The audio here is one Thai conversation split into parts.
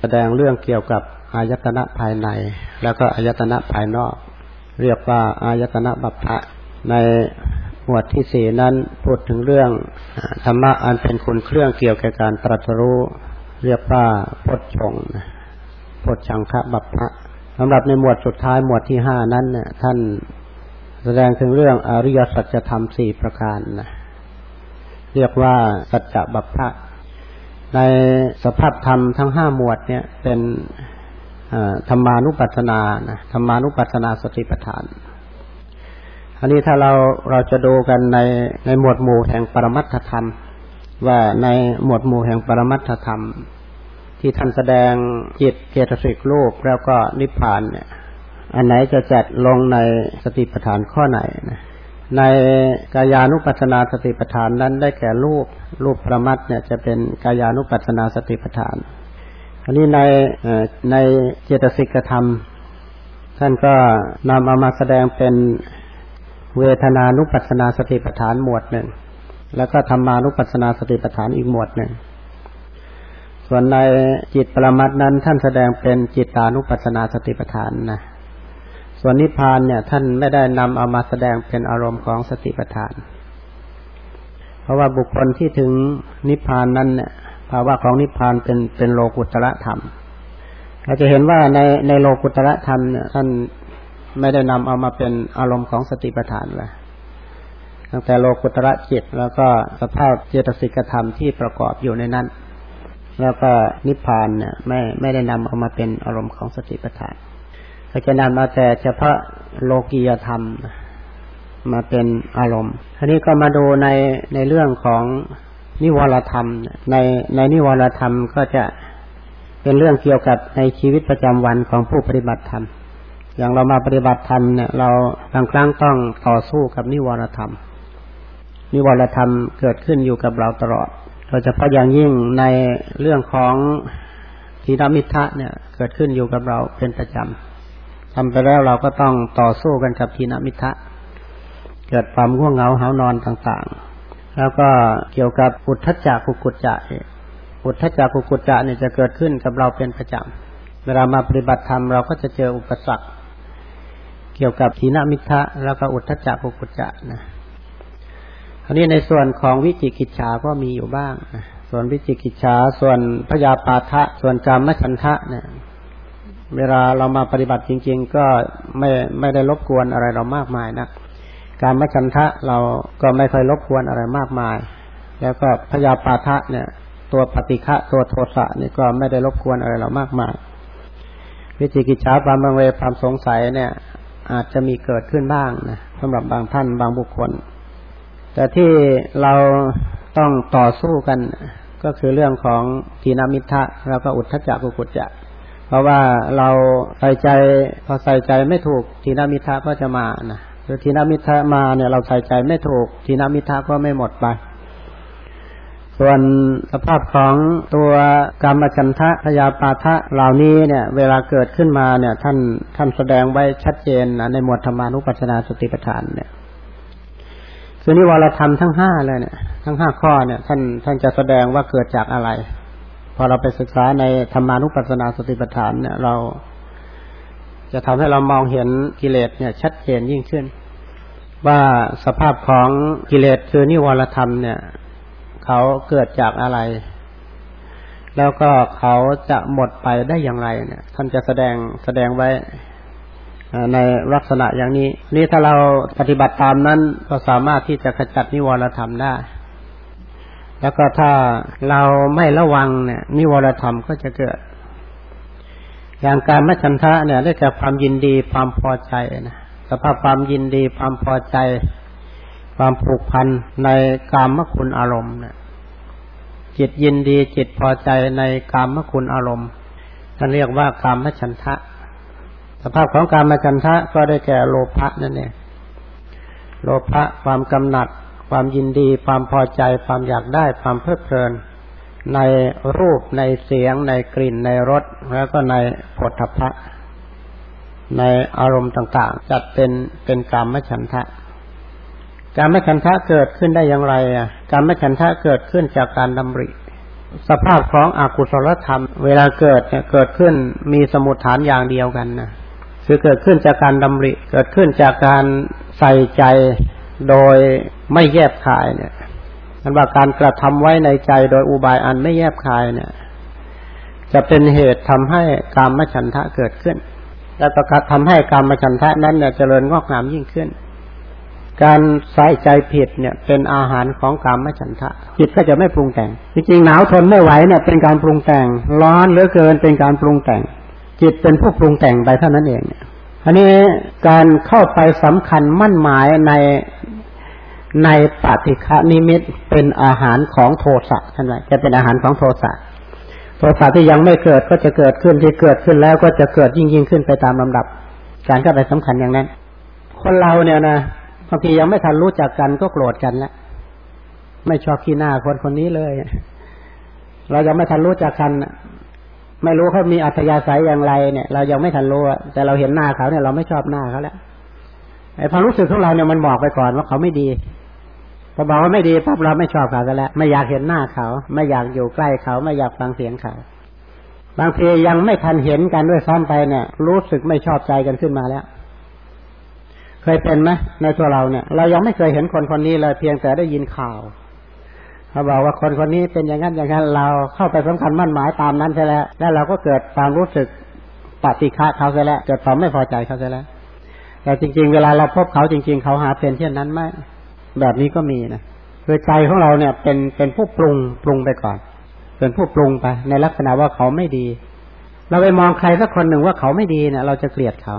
แสดงเรื่องเกี่ยวกับอายตนะภายใน แล้วก็อายตนะภายนอก เรียกว่าอายตนะบัพพะในหมวดที่สี่นั้นพูดถึงเรื่องธรรมะอันเป็นคุณเครื่องเกี่ยวกับการตรัสรู้ เรียกว่าพจชงพจชังคะบัพพะสำหรับในหมวดสุดท้ายหมวดที่ห้านั้นเนี่ยท่านแสดงถึงเรื่องอริยสัจธรรมสี่ประการนะเรียกว่าสัจจะบัพพะ ในสภาพธรรมทั้งห้าหมวดเนี่ยเป็นธรรมานุปัสสนานะธรรมานุปัสสนาสติปัฏฐาน อันนี้ถ้าเราเราจะดูกันในในหมวดหมู่แห่งปรมัตถธรรม ว่าในหมวดหมู่แห่งปรมัตถธรรม ที่ท่านแสดงจิตเกตสิกรูปแล้วก็นิพพานเนี่ย อันไหนจะจัดลงในสติปัฏฐานข้อไหนนะ ในกายานุปัสนาสติปัฏฐานนั้นได้แก่รูปรูปประมัดเนี่ยจะเป็นกายานุปัสนาสติปัฏฐานอันนี้ในในเจตสิกธรรม ท่านก็นำเอามาแสดงเป็นเวทนานุปัสนาสติปัฏฐานหมวดหนึ่ง แล้วก็ธรรมานุปัสนาสติปัฏฐานอีกหมวดหนึ่ง ส่วนในจิตปรมัตนั้นท่านแสดงเป็นจิตานุปัสนาสติปัฏฐานนะ ส่วนนิพพานเนี่ยท่านไม่ได้นำเอามาแสดงเป็นอารมณ์ของสติปัฏฐาน เพราะว่าบุคคลที่ถึงนิพพานนั้นเนี่ยภาวะของนิพพานเป็นเป็นโลกุตระธรรม เราจะเห็นว่าในในโลกุตระธรรมเนี่ยท่านไม่ได้นำเอามาเป็นอารมณ์ของสติปัฏฐานเลยตั้งแต่โลกุตระจิตแล้วก็สภาพเจตสิกธรรมที่ประกอบอยู่ในนั้น แล้วก็นิพพานเนี่ยไม่ไม่ได้นำเอามาเป็นอารมณ์ของสติปัฏฐาน ก็จะนำมาแต่เฉพาะโลกียธรรมมาเป็นอารมณ์ทีนี้ก็มาดูในในเรื่องของนิวรธรรม ในในนิวรธรรมก็จะเป็นเรื่องเกี่ยวกับในชีวิตประจำวันของผู้ปฏิบัติธรรม อย่างเรามาปฏิบัติธรรมเนี่ยเราบางครั้งต้องต่อสู้กับนิวรธรรม นิวรธรรมเกิดขึ้นอยู่กับเราตลอดโดยเฉพาะอย่างยิ่งในเรื่องของทีนมิทะเนี่ยเกิดขึ้นอยู่กับเราเป็นประจำ ทำไปแล้วเราก็ต้องต่อสู้กันกับทีนมิทะเกิดความง่วงเหงาหานอนต่างๆ แล้วก็เกี่ยวกับอุทธจักกุกุจจะอุทธจักกุกุจจะเนี่ยจะเกิดขึ้นกับเราเป็นประจำเวลามาปฏิบัติธรรมเราก็จะเจออุปสรรคเกี่ยวกับทีนมิทะแล้วก็อุทธจักกุกุจจะนะอันนี้ในส่วนของวิจิกิจฉาก็มีอยู่บ้าง ส่วนวิจิกิจฉาส่วนพยาปาทะ ส่วนกรรมฉันทะเนี่ย เวลาเรามาปฏิบัติจริง ๆ ก็ไม่ไม่ได้รบกวนอะไรเรามากมายนะการมัชันทะเราก็ไม่ค่อยรบกวนอะไรมากมาย แล้วก็พยาปาทะเนี่ย ตัวปฏิฆะตัวโทสะนี่ก็ไม่ได้รบกวนอะไรเรามากมาย วิจิกิจฉาความบางเวความสงสัยเนี่ย อาจจะมีเกิดขึ้นบ้างนะสำหรับบางท่านบางบุคคล แต่ที่เราต้องต่อสู้กันก็คือเรื่องของทีนามิทะแล้วก็อุทธจักกุกุจจะ เพราะว่าเราใส่ใจพอใส่ใจไม่ถูกทีนามิทะก็จะมานะคือทีนามิทะมาเนี่ยเราใส่ใจไม่ถูกทีนามิทะก็ไม่หมดไป ส่วนสภาพของตัวกรรมจันทะพยาปาทะเหล่านี้เนี่ย เวลาเกิดขึ้นมาเนี่ย ท่านท่านแสดงไว้ชัดเจนนะในหมวดธรรมานุปัสสนาสติปัฏฐานเนี่ยคือนิวรธรรมทั้งห้าเลยเนี่ย ทั้งห้าข้อเนี่ย ท่านท่านจะแสดงว่าเกิดจากอะไร พอเราไปศึกษาในธรรมานุปัสสนาสติปัฏฐานเนี่ยเราจะทำให้เรามองเห็นกิเลสเนี่ย ชัดเจนยิ่งขึ้น ว่าสภาพของกิเลสคือนิวรธรรมเนี่ย เขาเกิดจากอะไร แล้วก็เขาจะหมดไปได้อย่างไรเนี่ย ท่านจะแสดงแสดงไว้ในลักษณะอย่างนี้ นี่ถ้าเราปฏิบัติตามนั้นก็สามารถที่จะขจัดนิวรธรรมได้ แล้วก็ถ้าเราไม่ระวังเนี่ยนิวรธรรมก็จะเกิด อย่างการมัชันทะเนี่ยได้จากความยินดีความพอใจนะสภาพความยินดีความพอใจ ความผูกพันในกามมคุณอารมณ์เนี่ยจิตยินดีจิตพอใจในกามมคุณอารมณ์ท่านเรียกว่ากามมชันทะ สภาพของกามมชันทะก็ได้แก่โลภะนั่นเองโลภะความกำหนัด ความยินดีความพอใจความอยากได้ความเพลิดเพลิน ในรูปในเสียง ในกลิ่นในรสแล้วก็ในผลทพะ ในอารมณ์ต่างๆ จัดเป็นเป็นกรรมฉันทะการมฉันทะเกิดขึ้นได้อย่างไรอะการมฉันทะเกิดขึ้นจากการดำริ สภาพของอกุศลธรรม เวลาเกิดเนี่ยเกิดขึ้นมีสมุทฐานอย่างเดียวกันนะคือเกิดขึ้นจากการดำริ เกิดขึ้นจากการใส่ใจ โดยไม่แยบคายเนี่ยมันว่าการกระทำไว้ในใจโดยอุบายอันไม่แยบคายเนี่ย จะเป็นเหตุทำให้กามฉันทะเกิดขึ้น และประกาศทำให้กามฉันทะนั้นเนี่ยเจริญงอกงามยิ่งขึ้น การใส่ใจผิดเนี่ย เป็นอาหารของกามฉันทะจิตก็จะไม่ปรุงแต่ง จริงๆหนาวทนไม่ไหวเนี่ย เป็นการปรุงแต่ง ร้อนเหลือเกินเป็นการปรุงแต่ง จิตเป็นผู้ปรุงแต่งไปเท่านั้นเองเนี่ย อันนี้การเข้าไปสำคัญมั่นหมายในในปฏิฆานิมิตเป็นอาหารของโทสะท่านว่าจะเป็นอาหารของโทสะโทสะที่ยังไม่เกิดก็จะเกิดขึ้นที่เกิดขึ้นแล้วก็จะเกิดยิ่งยิ่งขึ้นไปตามลำดับ การเข้าไปสำคัญอย่างนั้น คนเราเนี่ยนะบางทียังไม่ทันรู้จักกันก็โกรธกันแล้วไม่ชอบขี้หน้าคนคนนี้เลย เรายังไม่ทันรู้จักกัน ไม่รู้เขามีอัธยาศัยอย่างไรเนี่ย เรายังไม่ทันรู้แต่เราเห็นหน้าเขาเนี่ยเราไม่ชอบหน้าเขาแล้วไอ้ความรู้สึกของเราเนี่ยมันบอกไปก่อนว่าเขาไม่ดีพอบอกว่าไม่ดีปั๊บเราไม่ชอบเขาแล้วไม่อยากเห็นหน้าเขา ไม่อยากอยู่ใกล้เขา ไม่อยากฟังเสียงเขาบางทียังไม่ทันเห็นกันด้วยซ้ำไปเนี่ย รู้สึกไม่ชอบใจกันขึ้นมาแล้ว เคยเป็นไหมในตัวเราเนี่ย เรายังไม่เคยเห็นคนคนนี้เลยเพียงแต่ได้ยินข่าว เขาบอกว่าคนคนนี้เป็นอย่างนั้นอย่างนั้นเราเข้าไปสำคัญมั่นหมายตามนั้นใช่แล้ว แล้วเราก็เกิดความรู้สึกปฏิฆาเขาใช่แล้ว เกิดความไม่พอใจเขาใช่แล้ว แต่จริง ๆ เวลาเราพบเขาจริง ๆ เขาหาเป็นเช่นนั้นไหมแบบนี้ก็มีนะคือใจของเราเนี่ย เป็นเป็นผู้ปรุงปรุงไปก่อน เป็นผู้ปรุงไป ในลักษณะว่าเขาไม่ดี เราไปมองใครสักคนหนึ่งว่าเขาไม่ดีเนี่ยเราจะเกลียดเขา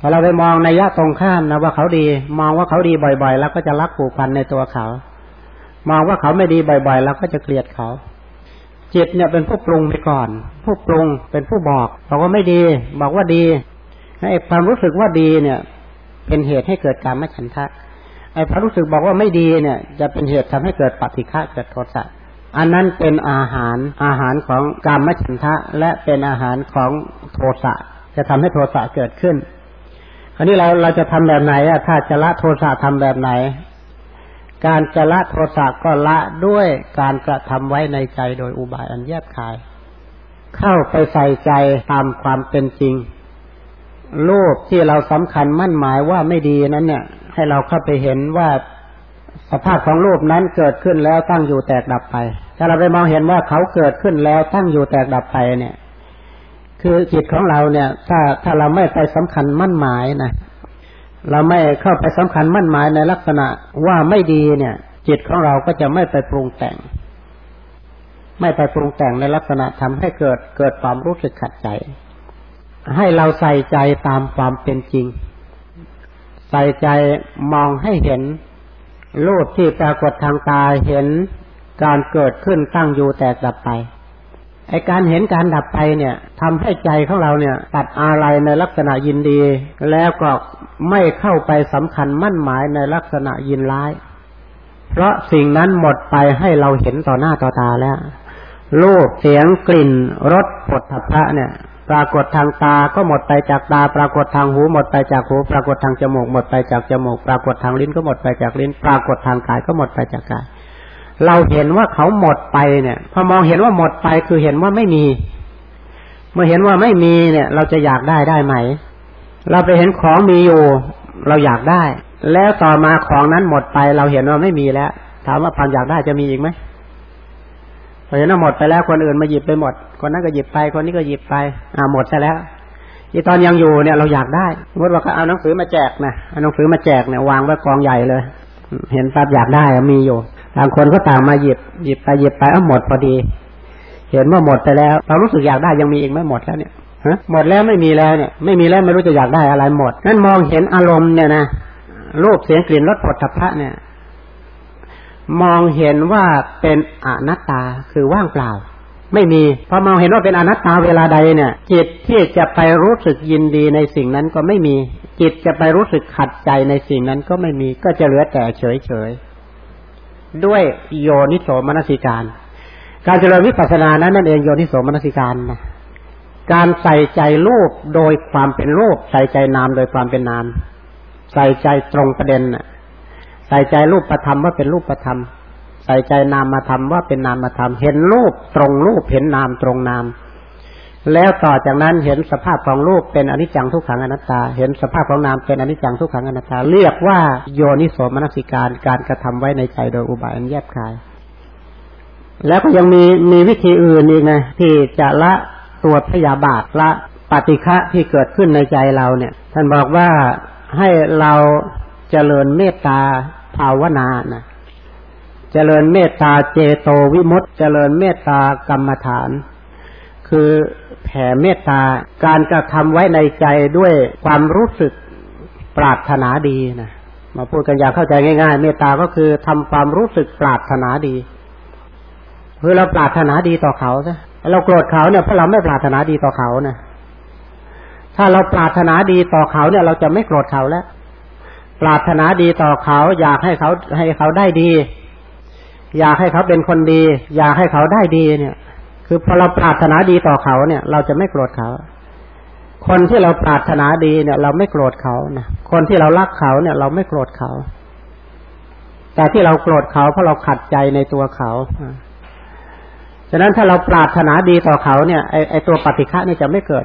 พอเราไปมองในยะตรงข้ามนะว่าเขาดี มองว่าเขาดีบ่อย ๆ แล้วก็จะรักผูกพันในตัวเขา มองว่าเขาไม่ดีบ่อยๆเราก็จะเกลียดเขา จิตเนี่ยเป็นผู้ปรุงไปก่อน ผู้ปรุงเป็นผู้บอกบอกว่าไม่ดี บอกว่าดีไอ้ความรู้สึกว่าดีเนี่ย เป็นเหตุให้เกิดการไม่ฉันทะไอ้ความรู้สึกบอกว่าไม่ดีเนี่ย จะเป็นเหตุทำให้เกิดปฏิฆะเกิดโทสะอันนั้นเป็นอาหารอาหารของกามฉันทะ และเป็นอาหารของโทสะจะทำให้โทสะเกิดขึ้น คราวนี้เราเราจะทำแบบไหนอะถ้าจะละโทสะทำแบบไหน การจะละโทสะก็ละด้วยการกระทำไว้ในใจโดยอุบายอันแยบคาย เข้าไปใส่ใจตามความเป็นจริงรูปที่เราสำคัญมั่นหมายว่าไม่ดีนั้น เนี่ย ให้เราเข้าไปเห็นว่าสภาพของรูปนั้นเกิดขึ้นแล้วตั้งอยู่แตกดับไป ถ้าเราไปมองเห็นว่าเขาเกิดขึ้นแล้วตั้งอยู่แตกดับไปเนี่ย คือจิตของเราเนี่ย ถ้าถ้าเราไม่ไปสำคัญมั่นหมายนะ เราไม่เข้าไปสำคัญมั่นหมายในลักษณะว่าไม่ดีเนี่ย จิตของเราก็จะไม่ไปปรุงแต่ง ไม่ไปปรุงแต่งในลักษณะทำให้เกิดเกิดความรู้สึกขัดใจ ให้เราใส่ใจตามความเป็นจริง ใส่ใจมองให้เห็นรูปที่ปรากฏทางตาเห็นการเกิดขึ้นตั้งอยู่แตกดับไป ไอการเห็นการดับไปเนี่ยทำให้ใจของเราเนี่ย ตัดอะไรในลักษณะยินดี แล้วก็ไม่เข้าไปสำคัญมั่นหมายในลักษณะยินร้าย เพราะสิ่งนั้นหมดไปให้เราเห็นต่อหน้าต่อตาแล้วรูปเสียงกลิ่นรสผลทพระเนี่ย ปรากฏทางตาก็หมดไปจากตา ปรากฏทางหูหมดไปจากหู ปรากฏทางจมูกหมดไปจากจมูก ปรากฏทางลิ้นก็หมดไปจากลิ้น ปรากฏทางกายก็หมดไปจากกาย เราเห็นว่าเขาหมดไปเนี่ย พอมองเห็นว่าหมดไปคือเห็นว่าไม่มี เมื่อเห็นว่าไม่มีเนี่ย เราจะอยากได้ได้ไหม เราไปเห็นของมีอยู่ เราอยากได้ แล้วต่อมาของนั้นหมดไป เราเห็นว่าไม่มีแล้ว ถามว่าความอยากได้จะมีอีกไหมพอเห็นว่าหมดไปแล้วคนอื่นมาหยิบไปหมด คนนั้นก็หยิบไป คนนี้ก็หยิบไปอ่าหมดซะแล้วที่ตอนยังอยู่เนี่ยเราอยากได้สมมติว่าเขาเอาหนังสือมาแจกนะเอาหนังสือมาแจกเนี่ยวางไว้กองใหญ่เลย เห็นปั๊บอยากได้มีอยู่ บางคนก็ต่างมาหยิบหยิบไปหยิบไปเอาหมดพอดี เห็นว่าหมดไปแล้ว เรารู้สึกอยากได้ยังมีอีกไม่หมดแล้วเนี่ยฮะหมดแล้วไม่มีแล้วเนี่ย ไม่มีแล้วไม่รู้จะอยากได้อะไรหมดนั่นมองเห็นอารมณ์เนี่ยนะรูปเสียงกลิ่นรสผลพะเนี่ย มองเห็นว่าเป็นอนัตตาคือว่างเปล่า ไม่มีพอมองเห็นว่าเป็นอนัตตาเวลาใดเนี่ย จิตที่จะไปรู้สึกยินดีในสิ่งนั้นก็ไม่มี จิตจะไปรู้สึกขัดใจในสิ่งนั้นก็ไม่มี ก็จะเหลือแต่เฉยเฉย ด้วยโยนิโสมนสิการ การเจริญวิปัสสนานั้นนั่นเองโยนิโสมนสิการนะการใส่ใจรูปโดยความเป็นรูป ใส่ใจนามโดยความเป็นนาม ใส่ใจตรงประเด็นใส่ใจรูปประธรรมว่าเป็นรูปประธรรม ใส่ใจนามมาทำว่าเป็นนามมาทำเห็นรูปตรงรูปเห็นนามตรงนาม แล้วต่อจากนั้นเห็นสภาพของรูปเป็นอนิจจังทุกขังอนัตตา เห็นสภาพของนามเป็นอนิจจังทุกขังอนัตตา เรียกว่าโยนิโสมนสิการการกระทำไว้ในใจโดยอุบายอันแยบคาย แล้วก็ยังมีมีวิธีอื่นอีกนะที่จะละตัวพยาบาทละปฏิฆะที่เกิดขึ้นในใจเราเนี่ย ท่านบอกว่าให้เราเจริญเมตตาภาวนานะเจริญเมตตาเจโตวิมุตต์เจริญเมตตากรรมฐาน คือ แผ่เมตตาการกระทำไว้ในใจด้วยความรู้สึกปรารถนาดีนะมาพูดกันอย่างเข้าใจง่ายๆ เมตตาก็คือทำความรู้สึกปรารถนาดีคือเราปรารถนาดีต่อเขาซะเราโกรธเขาเนี่ยเพราะเราไม่ปรารถนาดีต่อเขานะถ้าเราปรารถนาดีต่อเขาเนี่ย เราจะไม่โกรธเขาแล้ว ปรารถนาดีต่อเขา อยากให้เขาให้เขาได้ดี อยากให้เขาเป็นคนดี อยากให้เขาได้ดีเนี่ย คือพอเราปรารถนาดีต่อเขาเนี่ย เราจะไม่โกรธเขา คนที่เราปรารถนาดีเนี่ย เราไม่โกรธเขานะคนที่เรารักเขาเนี่ย เราไม่โกรธเขา แต่ที่เราโกรธเขาเพราะเราขัดใจในตัวเขาฉะนั้นถ้าเราปรารถนาดีต่อเขาเนี่ยไอไอตัวปฏิฆะนี่จะไม่เกิด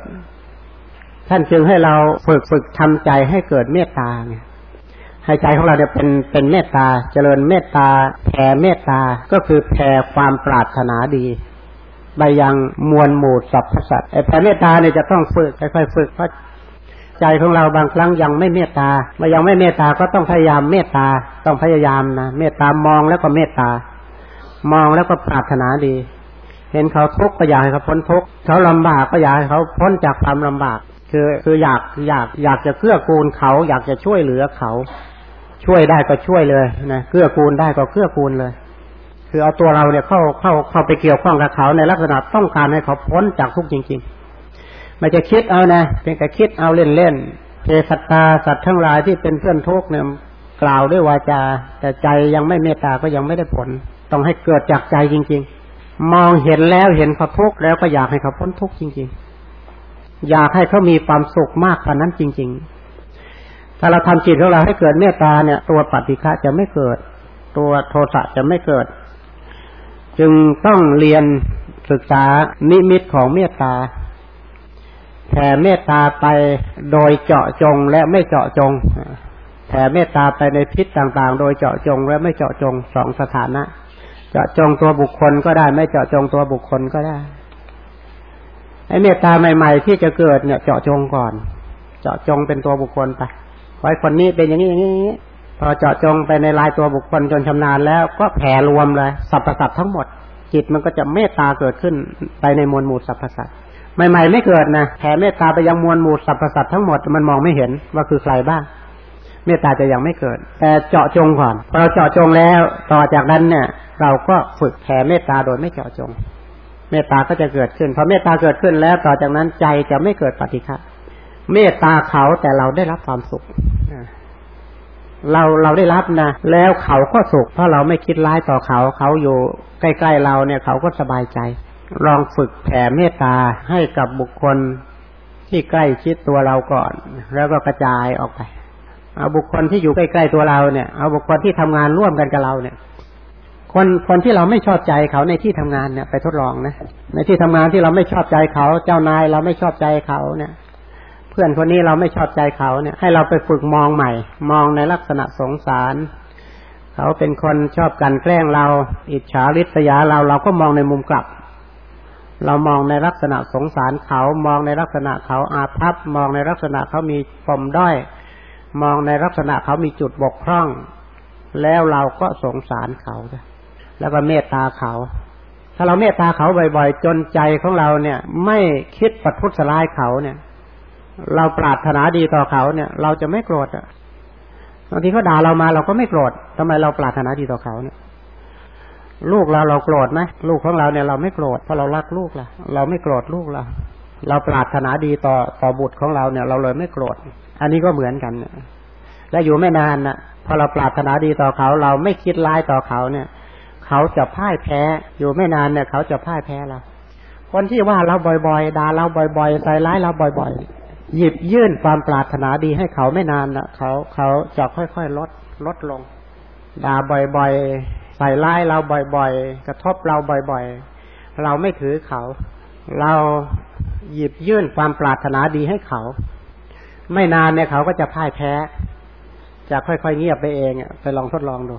ท่านจึงให้เราฝึกฝึกทำใจให้เกิดเมตตาเนี่ยให้ใจของเราเนี่ยเป็นเป็นเมตตา เจริญเมตตาแผ่เมตตาก็คือแผ่ความปรารถนาดี ไปยังมวลหมู่สรรพสัตว์ไอ้แผ่เมตตาเนี่ยจะต้องฝึกค่อยๆฝึกเพราะใจของเราบางครั้งยังไม่เมตตาเมื่อยังไม่เมตตาก็ต้องพยายามเมตตาต้องพยายามนะเมตตามองแล้วก็เมตตามองแล้วก็ปรารถนาดี เห็นเขาทุกข์ก็อยากให้เขาพ้นทุกข์เขาลำบากก็อยากให้เขาพ้นจากความลำบาก คือคืออยากอยากอยากจะเกื้อกูลเขา อยากจะช่วยเหลือเขา ช่วยได้ก็ช่วยเลยนะเกื้อกูลได้ก็เกื้อกูลเลย คือเอาตัวเราเนี่ยเข้าเข้าเข้าไปเกี่ยวข้องกับเขาในลักษณะต้องการให้เขาพ้นจากทุกข์จริงๆไม่จะคิดเอานะเพียงแต่คิดเอาเล่นๆเทสัตตาสัตว์ทั้งหลายที่เป็นเพื่อนทุกข์เนี่ยกล่าวด้วยวาจา แต่ใจยังไม่เมตตาก็ยังไม่ได้ผล ต้องให้เกิดจากใจจริง ๆ มองเห็นแล้วเห็นเขาทุกข์แล้วก็อยากให้เขาพ้นทุกข์จริง ๆ อยากให้เขามีความสุขมากกว่านั้นจริง ๆ ถ้าเราทำจิตของเราให้เกิดเมตตาเนี่ย ตัวปฏิฆะจะไม่เกิด ตัวโทสะจะไม่เกิด จึงต้องเรียนศึกษานิมิตของเมตตาแผ่เมตตาไปโดยเจาะจงและไม่เจาะจงแผ่เมตตาไปในทิศต่างๆ โดยเจาะจงและไม่เจาะจงสองสถานะ เจาะจงตัวบุคคลก็ได้ ไม่เจาะจงตัวบุคคลก็ได้ไอ้เมตตาใหม่ๆ ที่จะเกิดเนี่ยเจาะจงก่อน เจาะจงเป็นตัวบุคคลไปไว้คนนี้เป็นอย่างนี้อย่างนี้ พอเจาะจงไปในลายตัวบุคคลจนชำนาญแล้วก็แผ่รวมเลยสรรพสัตว์ทั้งหมด จิตมันก็จะเมตตาเกิดขึ้นไปในมวลหมู่สรรพสัตว์ใหม่ๆไม่เกิดนะแผ่เมตตาไปยังมวลหมู่สรรพสัตว์ทั้งหมดมันมองไม่เห็นว่าคือใครบ้าง เมตตาจะยังไม่เกิด แต่เจาะจงก่อนพอเราเจาะจงแล้วต่อจากนั้นเนี่ย เราก็ฝึกแผ่เมตตาโดยไม่เจาะจง เมตตาก็จะเกิดขึ้นพอเมตตาเกิดขึ้นแล้วต่อจากนั้นใจจะไม่เกิดปฏิฆะเมตตาเขาแต่เราได้รับความสุข เราเราได้รับนะแล้วเขาก็สุข เพราะเราไม่คิดร้ายต่อเขา เขาอยู่ใกล้ๆเราเนี่ยเขาก็สบายใจ ลองฝึกแผ่เมตตาให้กับบุคคลที่ใกล้ชิดตัวเราก่อน แล้วก็กระจายออกไป เอาบุคคลที่อยู่ใกล้ๆตัวเราเนี่ย เอาบุคคลที่ทำงานร่วมกันกับเราเนี่ย คนคนที่เราไม่ชอบใจเขาในที่ทำงานเนี่ย ไปทดลองนะในที่ทำงานที่เราไม่ชอบใจเขา เจ้านายเราไม่ชอบใจเขาเนี่ย พื่อนคนนี้เราไม่ชอบใจเขาเนี่ย ให้เราไปฝึกมองใหม่ มองในลักษณะสงสาร เขาเป็นคนชอบกันแกล้งเรา อิจฉาริษยาเราเราก็มองในมุมกลับ เรามองในลักษณะสงสารเขา มองในลักษณะเขาอาภัพมองในลักษณะเขามีปมด้อย มองในลักษณะเขามีจุดบกพร่อง แล้วเราก็สงสารเขาแล้วก็เมตตาเขาถ้าเราเมตตาเขาบ่อย ๆ จนใจของเราเนี่ย ไม่คิดปัดทุษร้ายเขาเนี่ย เราปรารถนาดีต่อเขาเนี่ย เราจะไม่โกรธอะบางทีเขาด่าเรามาเราก็ไม่โกรธทำไมเราปรารถนาดีต่อเขาเนี่ย ลูกเราเราโกรธไหมลูกของเราเนี่ยเราไม่โกรธเพราะเรารักลูกล่ะ เราไม่โกรธลูกเราเราปรารถนาดีต่อต่อบุตรของเราเนี่ย เราเลยไม่โกรธอันนี้ก็เหมือนกันและอยู่ไม่นานนะพอเราปรารถนาดีต่อเขา เราไม่คิดร้ายต่อเขาเนี่ย เขาจะพ่ายแพ้อยู่ไม่นานเนี่ย เขาจะพ่ายแพ้เราคนที่ว่าเราบ่อยๆด่าเราบ่อยๆใส่ร้ายเราบ่อย ๆ หยิบยื่นความปรารถนาดีให้เขาไม่นานนะเขาเขาจะค่อยๆลดลดลงด่าบ่อยๆ ใส่ร้ายเราบ่อยๆ กระทบเราบ่อยๆ เราไม่ถือเขา เราหยิบยื่นความปรารถนาดีให้เขา ไม่นานเนี่ยเขาก็จะพ่ายแพ้ จะค่อยๆเงียบไปเองไปลองทดลองดู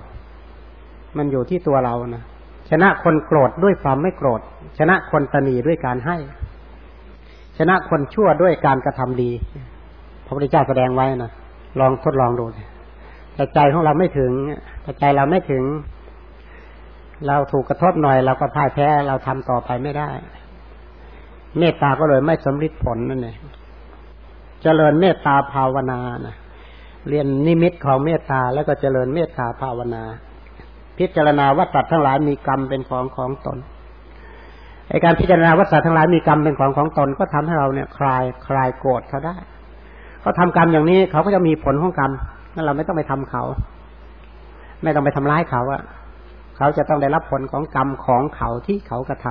มันอยู่ที่ตัวเรานะชนะคนโกรธด้วยความไม่โกรธ ชนะคนตนีด้วยการให้ ชนะคนชั่วด้วยการกระทำดี พระพุทธเจ้าแสดงไว้นะลองทดลองดูแต่ใจของเราไม่ถึงแต่ใจเราไม่ถึง เราถูกกระทบหน่อย เราก็พ่ายแพ้เราทำต่อไปไม่ได้ เมตตาก็เลยไม่สำเร็จผลนั่นเองเจริญเมตตาภาวนานะเรียนนิมิตของเมตตาแล้วก็เจริญเมตตาภาวนา พิจารณาว่าสัตว์ทั้งหลายมีกรรมเป็นของของตน ไอการพิจารณาวัตว์ทั้งหลายมีกรรมเป็นของของตนก็ทำให้เราเนี่ย คลายคลายโกรธเขาได้เขาทากรรมอย่างนี้เขาก็จะมีผลของกรรมนั่นเราไม่ต้องไปทำเขา ไม่ต้องไปทำร้ายเขาอะเขาจะต้องได้รับผลของกรรมของเขาที่เขากระท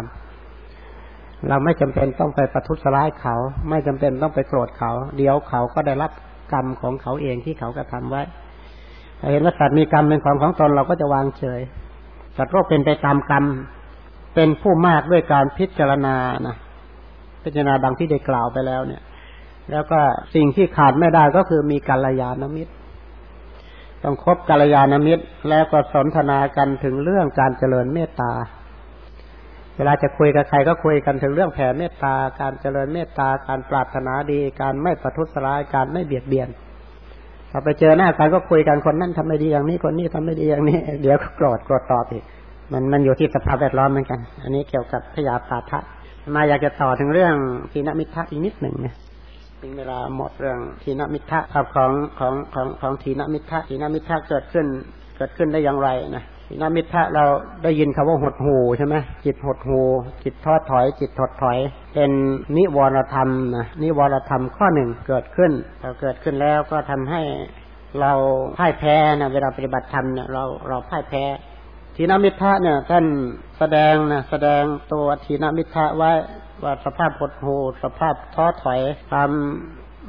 ำเราไม่จำเป็นต้องไปประทุษร้ายเขา ไม่จำเป็นต้องไปโกรธเขา เดี๋ยวเขาก็ได้รับกรรมของเขาเองที่เขากระทำไว้เห็นว่าสัตว์มีกรรมเป็นของของตนเราก็จะวางเฉยสัตว์โลกเป็นไปตามกรรม เป็นผู้มากด้วยการพิจารณานะพิจารณาดังที่ได้กล่าวไปแล้วเนี่ย แล้วก็สิ่งที่ขาดไม่ได้ก็คือมีกัลยาณมิตร ต้องคบกัลยาณมิตร แล้วก็สนทนากันถึงเรื่องการเจริญเมตตา เวลาจะคุยกับใครก็คุยกันถึงเรื่องแผ่เมตตา การเจริญเมตตา การปรารถนาดี การไม่ประทุษร้าย การไม่เบียดเบียนพอไปเจอหน้ากันก็คุยกันคนนั้นทำไม่ดีอย่างนี้คนนี้ทำไม่ดีอย่างนี้ เดี๋ยวก็โกรธโกรธตอบอีก มันมันอยู่ที่สภาพแวดล้อมเหมือนกัน อันนี้เกี่ยวกับพยาปาทะมาอยากจะต่อถึงเรื่องทีนมิทะอีกนิดหนึ่งเนี่ยถึงเวลาหมดเรื่องทีนมิทะครับของของของของทีนมิทะทีนมิทะเกิดขึ้นเกิดขึ้นได้อย่างไรนะทีนมิทะเราได้ยินคำว่าหดหูใช่ไหมจิตหดหูจิตทอดถอย จิตถดถอย เป็นนิวรธรรมนะนิวรธรรมข้อหนึ่งเกิดขึ้นพอเกิดขึ้นแล้วก็ทำให้เราพ่ายแพ้นะเวลาปฏิบัติธรรมเนี่ยเราเราพ่ายแพ้ ทีนมิทะเนี่ย ท่านแสดงนะแสดงตัวทีนมิทะไว้ว่าสภาพหดหูสภาพท้อถอยความ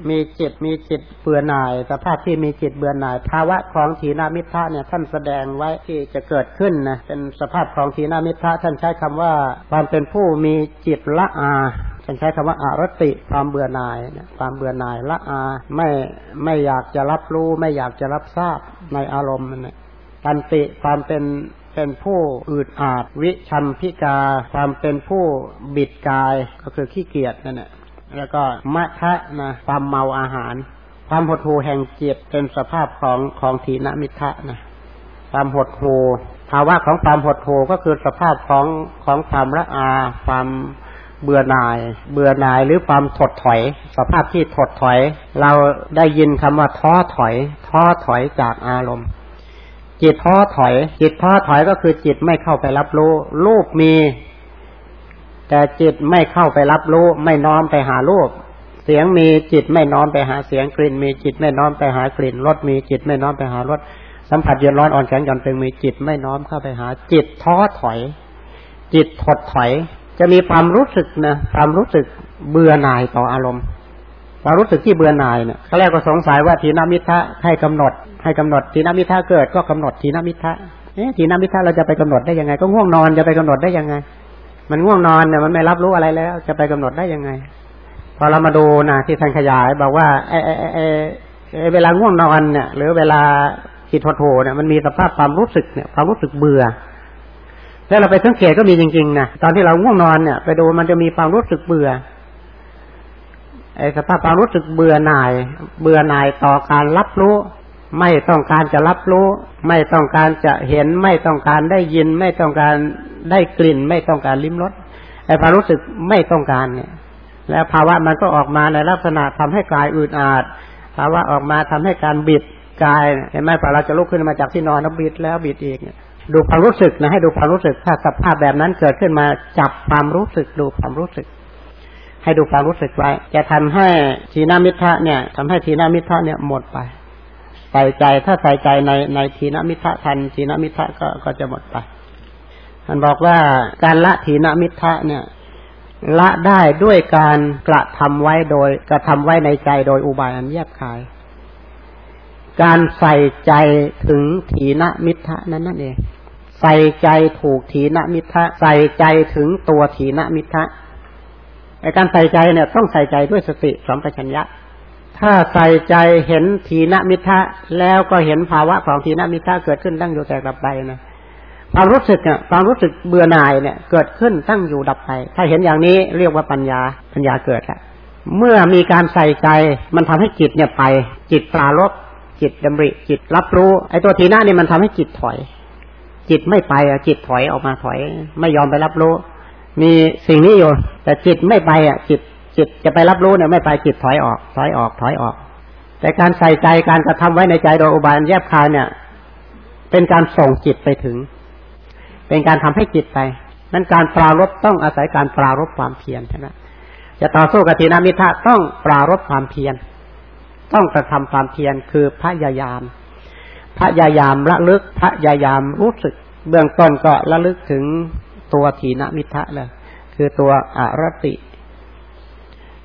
มีจิตมีจิตเบื่อหน่าย สภาพที่มีจิตเบื่อหน่าย ภาวะของทีนามิทะเนี่ยท่านแสดงไว้ที่จะเกิดขึ้นนะเป็นสภาพของทีนามิทะท่านใช้คำว่าความเป็นผู้มีจิตละอาท่านใช้คำว่าอารติความเบื่อหน่ายความเบื่อหน่ายละอาไม่ไม่อยากจะรับรู้ ไม่อยากจะรับทราบในอารมณ์นั่นตันติความเป็น เป็นผู้อืดอาดวิชัมพิกา ความเป็นผู้บิดกายก็คือขี้เกียจนั่นแหละแล้วก็มะทะนะความเมาอาหาร ความหดหูแห่งเจิตเป็นสภาพของของทีนมิทะนะความหดหูภาวะของความหดหูก็คือสภาพของของความละอา ความเบื่อหน่าย เบื่อหน่ายหรือความถดถอย สภาพที่ถดถอย เราได้ยินคำว่าท้อถอย ท้อถอยจากอารมณ์ จิตท้อถอย จิตท้อถอยก็คือจิตไม่เข้าไปรับรู้รูปมี แต่จิตไม่เข้าไปรับรู้ ไม่น้อมไปหารูป เสียงมีจิตไม่น้อมไปหาเสียงกลิ่น มีจิตไม่น้อมไปหากลิ่นรสมีจิตไม่น้อมไปหารสสัมผัสเย็นร้อนอ่อนแข็งหย่อนตึงมีจิตไม่น้อมเข้าไปหา จิตท้อถอย จิตถดถอย จะมีความรู้สึกนะความรู้สึกเบื่อหน่ายต่ออารมณ์ความรู้สึกที่เบื่อหน่ายเนี่ยเขาแรกก็สงสัยว่าทีนามิทะให้กำหนด ให้กำหนดทีนามิทะเกิดก็กำหนดทีนามิทะเอ๊ะทีนามิทะเราจะไปกำหนดได้ยังไง ก็ง่วงนอนจะไปกำหนดได้ยังไง มันง่วงนอนเนี่ยมันไม่รับรู้อะไรแล้ว จะไปกำหนดได้ยังไง พอเรามาดูนะที่ท่านขยายบอกว่าไอ้ไอ้ไอ้เวลาง่วงนอนเนี่ย หรือเวลาจิตโถเนี่ยมันมีสภาพความรู้สึกเนี่ยความรู้สึกเบื่อแล้วเราไปสังเกตก็มีจริงๆนะตอนที่เราง่วงนอนเนี่ย ไปดูมันจะมีความรู้สึกเบื่อไอ้สภาพความรู้สึกเบื่อหน่าย เบื่อหน่ายต่อการรับรู้ ไม่ต้องการจะรับรู้ ไม่ต้องการจะเห็น ไม่ต้องการได้ยิน ไม่ต้องการได้กลิ่น ไม่ต้องการลิ้มรสไอ้ความรู้สึกไม่ต้องการเนี่ย แล้วภาวะมันก็ออกมาในลักษณะทำให้กายอืดอาดภาวะออกมาทำให้การบิดกายเห็นไหมพอเราจะลุกขึ้นมาจากที่นอนแล้วบิดแล้วบิดอีกเนี่ยดูความรู้สึกนะให้ดูความรู้สึก ถ้าสภาพแบบนั้นเกิดขึ้นมาจับความรู้สึกดูความรู้สึก ให้ดูความรู้สึกไว้ จะทำให้ทีนามิทะเนี่ยทำให้ทีนามิทะเนี่ยหมดไป ใส่ใจถ้าใส่ใจในในทีนามิทะทันทีนามิทะก็ก็จะหมดไปท่านบอกว่าการละทีนามิทะเนี่ย ละได้ด้วยการกระทำไว้โดยกระทำไว้ในใจโดยอุบายอันแยบคาย การใส่ใจถึงทีนมิทะนั้นนั่นเองใส่ใจถูกถีนมิทะใส่ใจถึงตัวถีนมิทะในการใส่ใจเนี่ย ต้องใส่ใจด้วยสติสัมปชัญญะ ถ้าใส่ใจเห็นทีนมิทะแล้วก็เห็นภาวะของทีนมิทะเกิดขึ้นตั้งอยู่แต่กลับไปนะความรู้สึกเนี่ยความรู้สึกเบื่อหน่ายเนี่ย เกิดขึ้นตั้งอยู่ดับไป ถ้าเห็นอย่างนี้เรียกว่าปัญญาปัญญาเกิดแล้วเมื่อมีการใส่ใจมันทำให้จิตเนี่ยไป จิตปราลบจิตดำริ จิตรับรู้ไอ้ตัวทีน่านี่ยมันทำให้จิตถอย จิตไม่ไปอะจิตถอยออกมาถอย ไม่ยอมไปรับรู้ มีสิ่งนี้อยู่ แต่จิตไม่ไปอะจิต จิตจะไปรับรู้เนี่ยไม่ไปจิตถอยออก ถอยออก ถอยออก แต่การใส่ใจการกระทำไว้ในใจโดยอุบายแยบคายเนี่ย เป็นการส่งจิตไปถึง เป็นการทำให้จิตไปนั้นการปรารบต้องอาศัยการปรารบความเพียรใช่ไหมจะต่อสู้กับทีนามิทะต้องปรารบความเพียรต้องกระทำความเพียรคือพยายามพยายามระลึกพยายามรู้สึก เบื้องต้นก็ระลึกถึงตัวทีนมิทะเลยคือตัวอรติ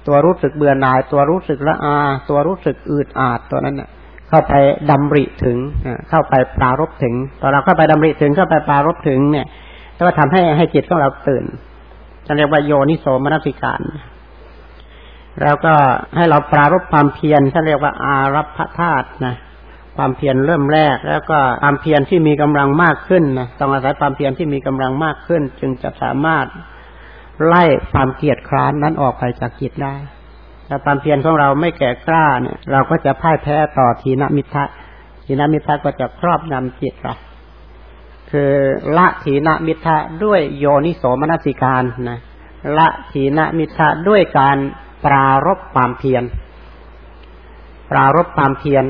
ตัวรู้สึกเบื่อหน่าย ตัวรู้สึกละอา ตัวรู้สึกอืดอาดตัวนั้นเนี่ยเข้าไปดำริถึงเข้าไปปรารบถึงตอนเราเข้าไปดำริถึงเข้าไปปรารบถึงเนี่ยก็ทำให้ให้จิตของเราตื่นจะเรียกว่าโยนิโสมนสิการ แล้วก็ให้เราปรารบความเพียรท่านเรียกว่าอารัพธาตุนะความเพียรเริ่มแรก แล้วก็ความเพียรที่มีกำลังมากขึ้นนะต้องอาศัยความเพียรที่มีกำลังมากขึ้น จึงจะสามารถ ไล่ความเกียดคร้านนั้นออกไปจากจิตได้ถ้าความเพียรของเราไม่แก่กล้าเนี่ย เราก็จะพ่ายแพ้ต่อทีนมิทะทีนมิทะก็จะครอบงำจิตเราคือละทีนมิทะด้วยโยนิโสมนสิการนะละทีนมิทะด้วยการปรารบความเพียรปรารบความเพียร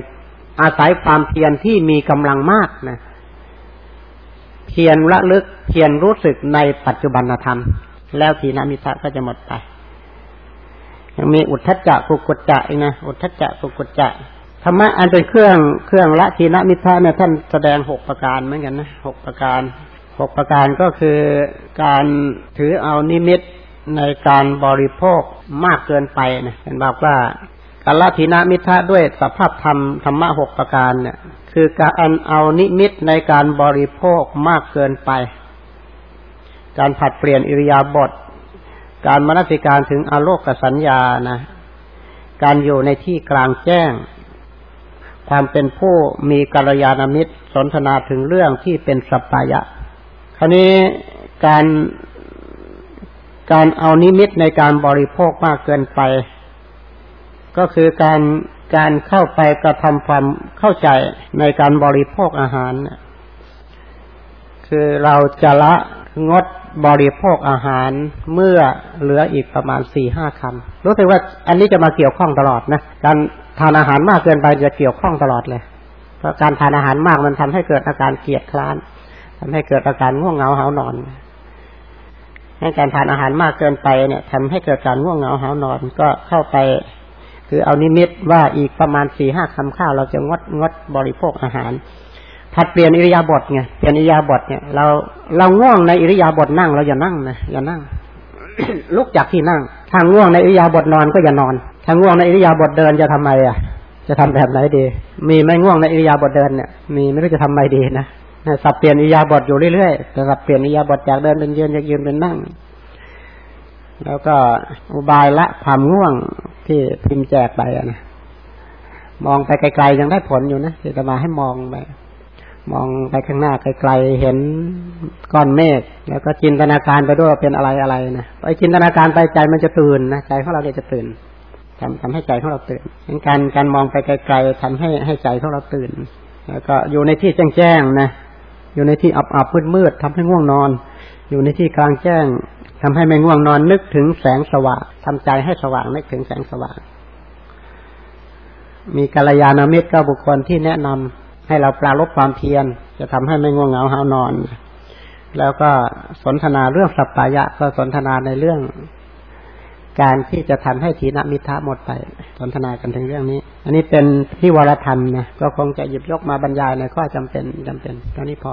อาศัยความเพียรที่มีกำลังมากนะเพียรละลึกเพียรรู้สึกในปัจจุบันธรรม แล้วทีนามิทะก็จะหมดไป ยังมีอุทธัจจะกุกุจจะอีกนะอุทธัจจะกุกุจจะธรรมะอันเป็นเครื่องเครื่องละทีนมิทะเนี่ยท่านแสดงหกประการเหมือนกันนะหกประการหกประการก็คือการถือเอานิมิตในการบริโภคมากเกินไปนะเห็นบอกว่าการละทินามิทะด้วยสภาพธรรมธรรมะหกประการเนี่ย คือการเอานิมิตในการบริโภคมากเกินไป การผัดเปลี่ยนอิริยาบถการมนสิการถึงอโลกสัญญานะ การอยู่ในที่กลางแจ้ง ความเป็นผู้มีกัลยาณมิตรสนทนาถึงเรื่องที่เป็นสัปปายะ คราวนี้การการเอานิมิตในการบริโภคมากเกินไป ก็คือการการเข้าไปกระทำความเข้าใจในการบริโภคอาหาร คือเราจะละ งดบริโภคอาหารเมื่อเหลืออีกประมาณสี่ห้าคำรู้สึกว่าอันนี้จะมาเกี่ยวข้องตลอดนะการทานอาหารมากเกินไปจะเกี่ยวข้องตลอดเลย เพราะการทานอาหารมากมันทำให้เกิดอาการเกียดคร้านทำให้เกิดอาการง่วงเหงาหานอนให้การทานอาหารมากเกินไปเนี่ยทำให้เกิดการง่วงเหงาหานอน ก็เข้าไป คือเอานิมิตว่าอีกประมาณสี่ห้าคำข้าวเราจะงดงดบริโภคอาหาร ถัดเปลี่ยนอิริยาบถไงเปลี่ยนอิริยาบถเนี่ยเราเราง่วงในอิริยาบถนั่งเราอย่านั่งนะอย่านั่งลุกจากที่นั่งถ้าง่วงในอิริยาบถนอนก็อย่านอนถ้าง่วงในอิริยาบถเดินจะทำไมอะ จะทำแบบไหนดี มีไม่ง่วงในอิริยาบถเดินเนี่ยมีไม่รู้จะทำไงดีนะสับเปลี่ยนอิริยาบทอยู่เรื่อยๆสับเปลี่ยนอิริยาบทจากเดินเป็นยืนจากยืนเป็นนั่ง แล้วก็อุบายละความง่วงที่พิมพ์แจกไปนะมองไปไกลๆยังได้ผลอยู่นะที่จะมาให้มองไป มองไปข้างหน้าไกลๆเห็นก้อนเมฆแล้วก็จินตนาการไปด้วยเป็นอะไรอะไรนะไปจินตนาการไปใจมันจะตื่นนะใจของเราเนี่ยจะตื่นทำทำให้ใจของเราตื่นการการมองไปไกลๆทำให้ให้ใจของเราตื่น แล้วก็อยู่ในที่แจ้งๆนะอยู่ในที่อับอับมืดมืดทำให้ง่วงนอน อยู่ในที่กลางแจ้งทำให้ไม่ง่วงนอนนึกถึงแสงสว่างทำใจให้สว่างนึกถึงแสงสว่าง มีกัลยาณมิตรก็บุคคลที่แนะนำ ให้เราปราลบความเพียร จะทำให้ไม่ง่วงเหงาหานอน แล้วก็สนทนาเรื่องสัปปายะ ก็สนทนาในเรื่อง การที่จะทำให้ทีนมิทะหมดไป สนทนากันถึงเรื่องนี้ อันนี้เป็นที่วรธรรมนะก็คงจะหยิบยกมาบรรยายในข้อจำเป็นจำเป็นตอนนี้พอ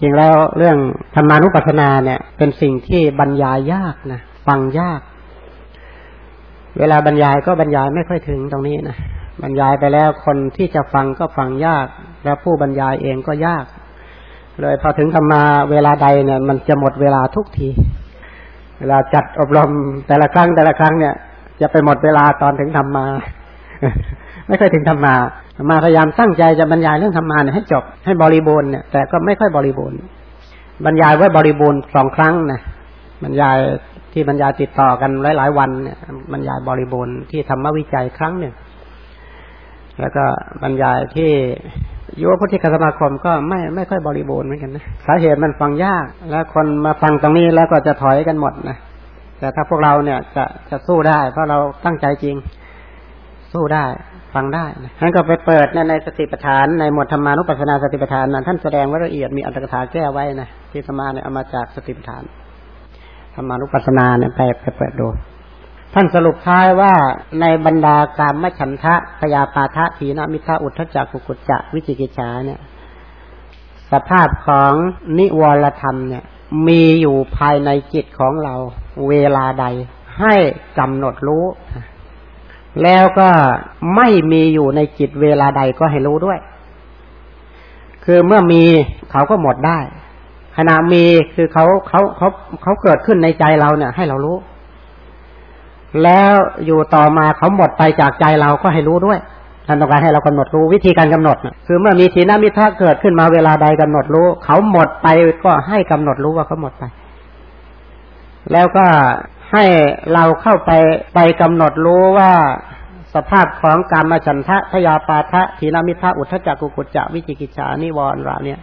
จริงแล้วเรื่องธรรมานุปัสสนาเนี่ย เป็นสิ่งที่บรรยายยากนะฟังยาก เวลาบรรยายก็บรรยายไม่ค่อยถึงตรงนี้นะ บรรยายไปแล้วคนที่จะฟังก็ฟังยาก แล้วผู้บรรยายเองก็ยาก เลยพอถึงธรรมาเวลาใดเนี่ย มันจะหมดเวลาทุกที เวลาจัดอบรมแต่ละครั้งแต่ละครั้งเนี่ย จะไปหมดเวลาตอนถึงธรรมา ไม่ค่อยถึงธรรมามาพยายามตั้งใจจะบรรยายเรื่องธรรมาเนี่ยให้จบให้บริบูรณ์เนี่ยแต่ก็ไม่ค่อยบริบูรณ์ บรรยายไว้บริบูรณ์สองครั้งนะบรรยายที่บรรยายติดต่อกันหลาย ๆ วันเนี่ยบรรยายบริบูรณ์ที่ธรรมวิจัยครั้งหนึ่ง แล้วก็บรรยายที่ยุวพุทธิกสมาคมก็ไม่ไม่ค่อยบริบูรณ์เหมือนกันนะสาเหตุมันฟังยาก แล้วคนมาฟังตรงนี้แล้วก็จะถอยกันหมดนะแต่ถ้าพวกเราเนี่ยจะจะสู้ได้ เพราะเราตั้งใจจริง สู้ได้ฟังได้นะท่านก็ไปเปิดในในสติปัฏฐานในหมวดธรรมานุปัสสนาสติปัฏฐานนะท่านแสดงไว้ละเอียดมีอัตถกถาแก้ไว้นะที่สมาเนี่ยเอามาจากสติปัฏฐานธรรมานุปัสสนาเนี่ยไปไปเปิดดู ท่านสรุปท้ายว่าในบรรดาการมฉันทะพยาปาทะทีนามิทะอุทธจักกุกุจจะวิจิกิจฉาเนี่ย สภาพของนิวรธรรมเนี่ย มีอยู่ภายในจิตของเราเวลาใด ให้กำหนดรู้ แล้วก็ไม่มีอยู่ในจิตเวลาใดก็ให้รู้ด้วย คือเมื่อมีเขาก็หมดได้ ขณะมีคือเขาเขาเขาเขาเกิดขึ้นในใจเราเนี่ย ให้เรารู้ แล้วอยู่ต่อมาเขาหมดไปจากใจเราก็ให้รู้ด้วยท่านต้องการให้เรากำหนดรู้วิธีการกำหนดนะคือเมื่อมีทีนามิทะเกิดขึ้นมาเวลาใดกำหนดรู้ เขาหมดไปก็ให้กำหนดรู้ว่าเขาหมดไป แล้วก็ให้เราเข้าไปไปกำหนดรู้ว่าสภาพของกรรมฉันทะพยาปาทะทีนามิทะอุทธจักกุกุจจะวิจิกิจฉานิวรณ์เราเนี่ย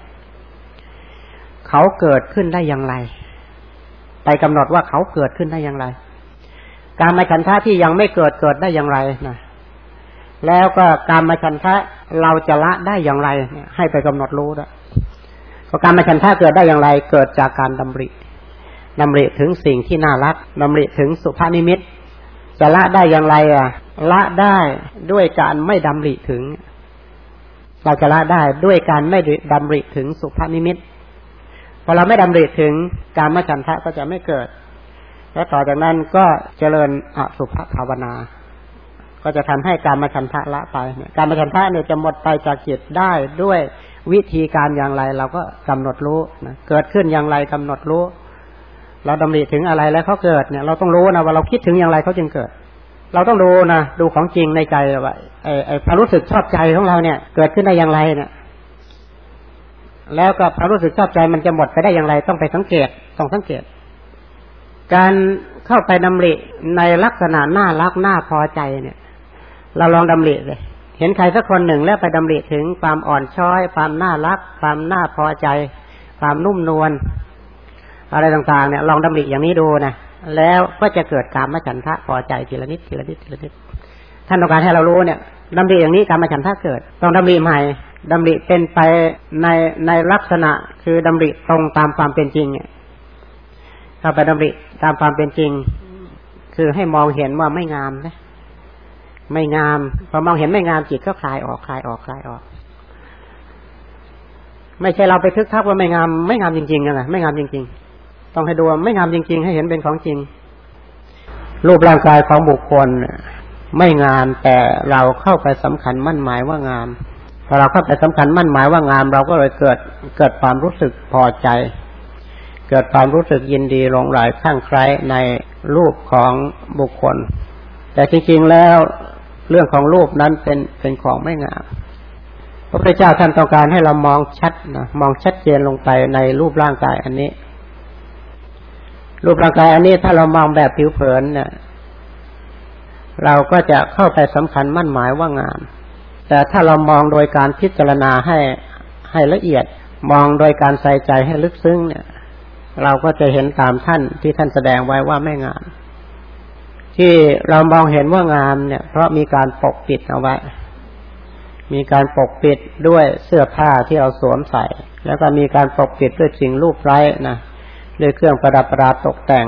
เขาเกิดขึ้นได้อย่างไร ไปกำหนดว่าเขาเกิดขึ้นได้อย่างไร การมาฉันทะที่ยังไม่เกิดเกิดได้อย่างไรนะแล้วก็การมาฉันทะเราจะละได้อย่างไรให้ไปกำหนดรู้ด้วยก็การมาฉันทะเกิดได้อย่างไร เกิดจากการดำริดำริถึงสิ่งที่น่ารักดำริถึงสุภานิมิตจะละได้อย่างไรอะ ละได้ด้วยการไม่ดำริถึง เราจะละได้ด้วยการไม่ดำริถึงสุภานิมิตพอเราไม่ดำริถึงการมาฉันทะก็จะไม่เกิด แล้วต่อจากนั้นก็เจริญอสุภภาวนา ก็จะทำให้การมาชันทะละไปเนี่ยการมาชันทะเนี่ยจะหมดไปจากจิตได้ด้วยวิธีการอย่างไรเราก็กำหนดรู้นะเกิดขึ้นอย่างไรกำหนดรู้ เราดำริถึงอะไรแล้วเขาเกิดเนี่ย เราต้องรู้นะว่าเราคิดถึงอย่างไรเขาจึงเกิด เราต้องดูนะดูของจริงในใจว่าไอ้ไอ้ความรู้สึกชอบใจของเราเนี่ย เกิดขึ้นได้อย่างไรเนี่ยแล้วก็ความรู้สึกชอบใจมันจะหมดไปได้อย่างไรต้องไปสังเกตต้องสังเกต การเข้าไปดำริในลักษณะน่ารักน่าพอใจเนี่ย เราลองดำริเลย เห็นใครสักคนหนึ่งแล้วไปดำริถึงความอ่อนช้อย ความน่ารัก ความน่าพอใจ ความนุ่มนวลอะไรต่างๆเนี่ย ลองดำริอย่างนี้ดูนะแล้วก็จะเกิดการมฉันทะพอใจทีละนิดทีละนิดทีละนิดท่านต้องการให้เรารู้เนี่ยดำริอย่างนี้การมฉันทะเกิด ต้องดำริใหม่ดำริเป็นไปในในลักษณะคือดำริตรงตามความเป็นจริงเนี่ย ถ้าไปดำริตามความเป็นจริง คือให้มองเห็นว่าไม่งามนะไม่งาม พอมองเห็นไม่งามจิตก็คลายออกคลายออกคลายออก ไม่ใช่เราไปทึกทักว่าไม่งาม ไม่งามจริงๆนะไม่งามจริง ๆ ต้องให้ดูไม่งามจริง ๆ ให้เห็นเป็นของจริง รูปร่างกายของบุคคลไม่งามแต่เราเข้าไปสำคัญมั่นหมายว่างามพอเราเข้าไปสำคัญมั่นหมายว่างาม เราก็เลยเกิดเกิดความรู้สึกพอใจ เกิดความรู้สึกยินดีหลงไหลข้างใครในรูปของบุคคล แต่จริงๆแล้วเรื่องของรูปนั้นเป็นเป็นของไม่งามพระพุทธเจ้าท่านต้องการให้เรามองชัดนะมองชัดเจนลงไปในรูปร่างกายอันนี้ รูปร่างกายอันนี้ถ้าเรามองแบบผิวเผินเนี่ยเราก็จะเข้าไปสำคัญมั่นหมายว่างาม แต่ถ้าเรามองโดยการพิจารณาให้ให้ละเอียด มองโดยการใส่ใจให้ลึกซึ้งเนี่ย เราก็จะเห็นตามท่านที่ท่านแสดงไว้ว่าไม่งาม ที่เรามองเห็นว่างามเนี่ย เพราะมีการปกปิดเอาไว้ มีการปกปิดด้วยเสื้อผ้าที่เราสวมใส่ แล้วก็มีการปกปิดด้วยสิ่งรูปไร้นะด้วยเครื่องประดับประดาตกแต่ง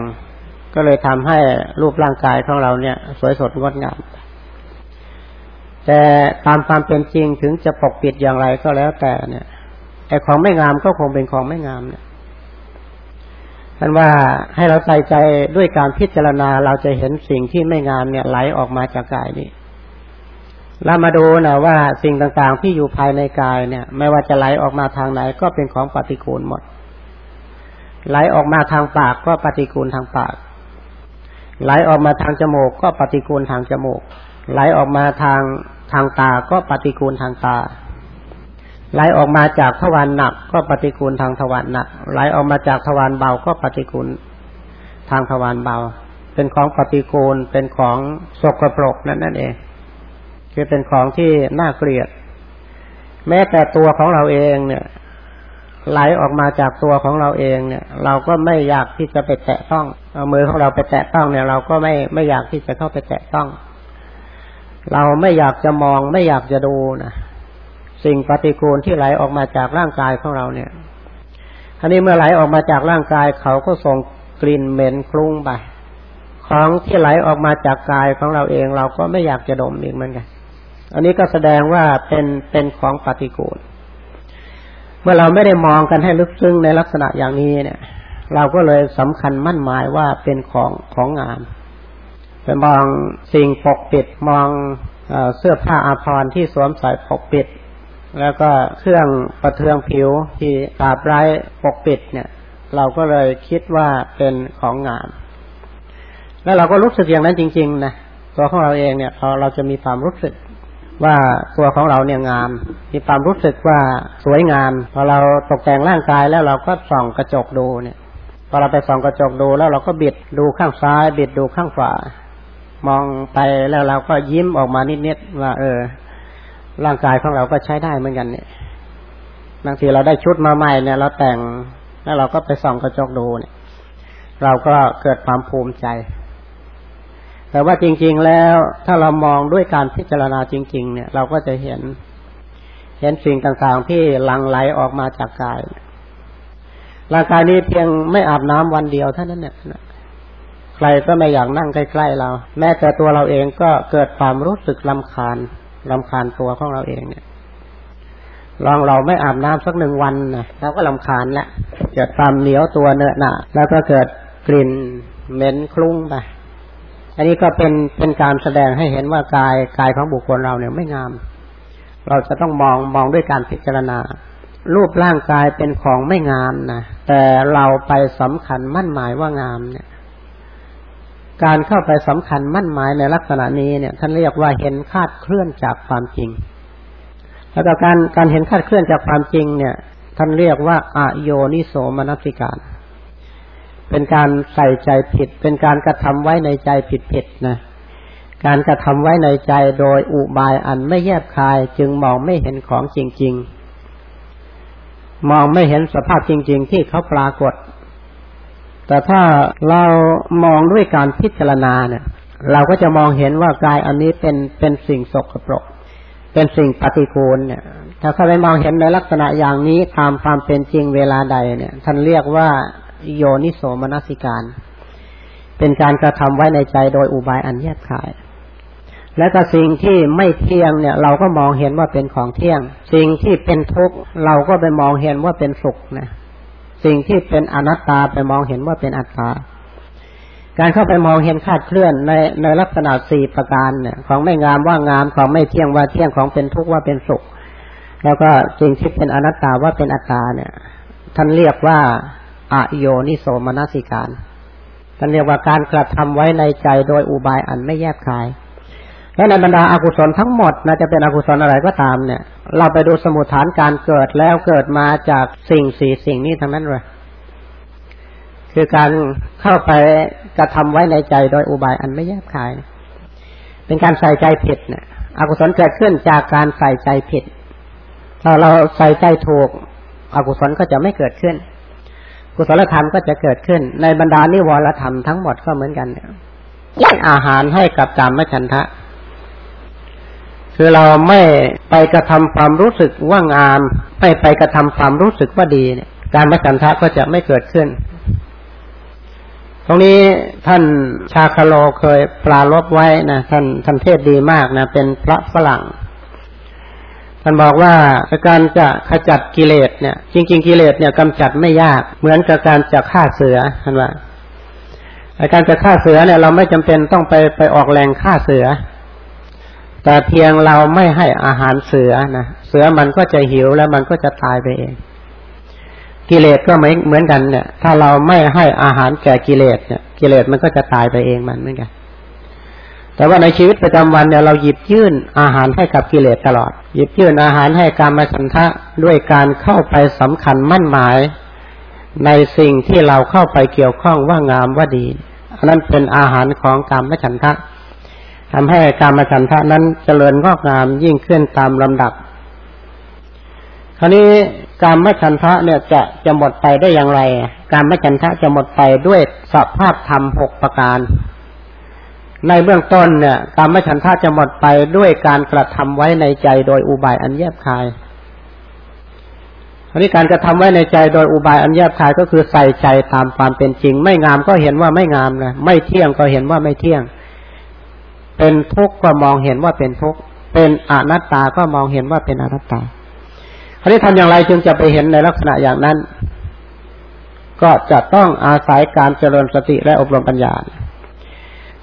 ก็เลยทำให้รูปร่างกายของเราเนี่ย สวยสดงดงามแต่ตามความเป็นจริงถึงจะปกปิดอย่างไรก็แล้วแต่เนี่ยไอ้ของไม่งามก็คงเป็นของไม่งามเนี่ย ท่านว่าให้เราใส่ใจด้วยการพิจารณาเราจะเห็นสิ่งที่ไม่งามเนี่ยไหลออกมาจากกายนี้เรามาดูนะว่าสิ่งต่างๆที่อยู่ภายในกายเนี่ย ไม่ว่าจะไหลออกมาทางไหนก็เป็นของปฏิกูลหมด ไหลออกมาทางปากก็ปฏิกูลทางปาก ไหลออกมาทางจมูกก็ปฏิกูลทางจมูก ไหลออกมาทางทางตาก็ปฏิกูลทางตา ไหลออกมาจากทวารหนักก็ปฏิกูลทางทวารหนักไหลออกมาจากทวารเบาก็ปฏิกูลทางทวารเบา เป็นของปฏิกูลเป็นของสกปรกนั่นนั่นเองคือเป็นของที่น่าเกลียด แม้แต่ตัวของเราเองเนี่ย ไหลออกมาจากตัวของเราเองเนี่ย เราก็ไม่อยากที่จะไปแตะต้องเอามือของเราไปแตะต้องเนี่ย เราก็ไม่ไม่อยากที่จะเข้าไปแตะต้อง เราไม่อยากจะมองไม่อยากจะดูนะ สิ่งปฏิกูลที่ไหลออกมาจากร่างกายของเราเนี่ยอันนี้เมื่อไหลออกมาจากร่างกายเขาก็ส่งกลิ่นเหม็นคลุ้งไปของที่ไหลออกมาจากกายของเราเองเราก็ไม่อยากจะดมอีกเหมือนกัน อันนี้ก็แสดงว่าเป็นเป็นของปฏิกูล เมื่อเราไม่ได้มองกันให้ลึกซึ้งในลักษณะอย่างนี้เนี่ย เราก็เลยสำคัญมั่นหมายว่าเป็นของของงามไปมองสิ่งปกปิดมองเสื้อผ้าอาภรณ์ที่สวมใส่ปกปิด แล้วก็เครื่องประเทืองผิวที่ตาบไร้ปกปิดเนี่ย เราก็เลยคิดว่าเป็นของงาม แล้วเราก็รู้สึกอย่างนั้นจริง ๆ นะตัวของเราเองเนี่ยพอเราจะมีความรู้สึกว่าตัวของเราเนี่ยงาม มีความรู้สึกว่าสวยงาม พอเราตกแต่งร่างกายแล้วเราก็ส่องกระจกดูเนี่ย พอเราไปส่องกระจกดูแล้วเราก็บิดดูข้างซ้าย บิดดูข้างขวามองไปแล้วเราก็ยิ้มออกมานิดๆว่า เออ ร่างกายของเราก็ใช้ได้เหมือนกันเนี่ยบางทีเราได้ชุดมาใหม่เนี่ย เราแต่งแล้วเราก็ไปส่องกระจกดูเนี่ย เราก็เกิดความภูมิใจ แต่ว่าจริง ๆแล้วถ้าเรามองด้วยการพิจารณาจริง ๆ เนี่ย เราก็จะเห็น เห็นสิ่งต่างๆที่หลั่งไหลออกมาจากกายร่างกายนี้เพียงไม่อาบน้ำวันเดียวเท่านั้นเนี่ยใครก็ไม่อยากนั่งใกล้ ๆ เรา แม้แต่ตัวเราเองก็เกิดความรู้สึกลำคาญ ลำคาญตัวของเราเองเนี่ยลองเราไม่อาบน้ำสักหนึ่งวันนะเราก็ลำคาญแล้วเกิดความเหนียวตัวเนื้อหนาแล้วก็เกิดกลิ่นเหม็นคลุ้งไปอันนี้ก็เป็นเป็นการแสดงให้เห็นว่ากายกายของบุคคลเราเนี่ยไม่งาม เราจะต้องมองมองด้วยการพิจารณา รูปร่างกายเป็นของไม่งามนะแต่เราไปสำคัญมั่นหมายว่างามเนี่ย การเข้าไปสำคัญมั่นหมายในลักษณะนี้เนี่ย ท่านเรียกว่าเห็นคาดเคลื่อนจากความจริง แล้วก็การการเห็นคาดเคลื่อนจากความจริงเนี่ย ท่านเรียกว่าอโยนิโสมนัสิการ เป็นการใส่ใจผิด เป็นการกระทำไว้ในใจผิดผิดนะ การกระทำไว้ในใจโดยอุบายอันไม่แยบคายจึงมองไม่เห็นของจริง ๆ มองไม่เห็นสภาพจริง ๆ ที่เขาปรากฏ แต่ถ้าเรามองด้วยการพิจารณาเนี่ย เราก็จะมองเห็นว่ากายอันนี้เป็นเป็นสิ่งสกปรก เป็นสิ่งปฏิกูลเนี่ย ถ้าเขาไปมองเห็นในลักษณะอย่างนี้ตามความเป็นจริงเวลาใดเนี่ย ท่านเรียกว่าโยนิโสมนสิการ เป็นการกระทำไว้ในใจโดยอุบายอันแยบขาย และก็สิ่งที่ไม่เที่ยงเนี่ย เราก็มองเห็นว่าเป็นของเที่ยง สิ่งที่เป็นทุกข์เราก็ไปมองเห็นว่าเป็นสุขนะ สิ่งที่เป็นอนัตตาไปมองเห็นว่าเป็นอัตตา การเข้าไปมองเห็นคาดเคลื่อนในในลักษณะสี่ประการเนี่ยของไม่งามว่างามของไม่เที่ยงว่าเที่ยงของเป็นทุกข์ว่าเป็นสุข แล้วก็สิ่งที่เป็นอนัตตาว่าเป็นอัตตาเนี่ย ท่านเรียกว่าอโยนิโสมนสิการท่านเรียกว่าการกระทำไว้ในใจโดยอุบายอันไม่แยบคาย และในบรรดาอากุศลทั้งหมดนะจะเป็นอกุศลอะไรก็ตามเนี่ย เราไปดูสมุทฐานการเกิดแล้วเกิดมาจากสิ่งสี่สิ่งนี้ทั้งนั้นเลยคือการเข้าไปกระทำไว้ในใจโดยอุบายอันไม่แยบคาย เป็นการใส่ใจผิดเนี่ยอกุศลเกิดขึ้นจากการใส่ใจผิด ถ้าเราใส่ใจถูก อกุศลก็จะไม่เกิดขึ้น กุศลธรรมก็จะเกิดขึ้น ในบรรดานิวรธรรมทั้งหมดก็เหมือนกันเนี่ยอาหารให้กับกรรมฉันทะ คือเราไม่ไปกระทำความรู้สึกว่างามไม่ไปกระทำความรู้สึกว่าดีเนี่ย การมฉันทะก็จะไม่เกิดขึ้น ตรงนี้ท่านชาคาโลเคยปลาลบไว้นะท่านท่านเทศดีมากนะเป็นพระฝรั่งท่านบอกว่าการจะขจัดกิเลสเนี่ย จริง ๆ กิเลสเนี่ยกำจัดไม่ยากเหมือนกับการจะฆ่าเสือท่านว่าการจะฆ่าเสือเนี่ย เราไม่จำเป็นต้องไปไปออกแรงฆ่าเสือ แต่เพียงเราไม่ให้อาหารเสือนะเสือมันก็จะหิวแล้วมันก็จะตายไปเอง กิเลสก็เหมือนเหมือนกันเนี่ย ถ้าเราไม่ให้อาหารแก่กิเลสเนี่ย กิเลสมันก็จะตายไปเองมันเหมือนกัน แต่ว่าในชีวิตประจำวันเนี่ยเราหยิบยื่นอาหารให้กับกิเลสตลอด หยิบยื่นอาหารให้การมาฉันทะด้วยการเข้าไปสำคัญมั่นหมาย ในสิ่งที่เราเข้าไปเกี่ยวข้องว่างามว่าดีอันนั้นเป็นอาหารของการมฉันทะ ทำให้การมฉันทะนั้นเจริญงอกงามยิ่งขึ้นตามลำดับ คราวนี้การมฉันทะเนี่ยจะจะหมดไปได้อย่างไร การมฉันทะจะหมดไปด้วยสภาพธรรมหกประการ ในเบื้องต้นเนี่ยการม่ฉันทาจะหมดไปด้วยการกระทำไว้ในใจโดยอุบายอันแยบคายอันนี้การกระทำไว้ในใจโดยอุบายอันแยบคายก็คือใส่ใจตามความเป็นจริง ไม่งามก็เห็นว่าไม่งามนะไม่เที่ยงก็เห็นว่าไม่เที่ยง เป็นทุกข์ก็มองเห็นว่าเป็นทุกข์เป็นอนัตตาก็มองเห็นว่าเป็นอนัตตาอันนี้ทำอย่างไรจึงจะไปเห็นในลักษณะอย่างนั้น ก็จะต้องอาศัยการเจริญสติและอบรมปัญญา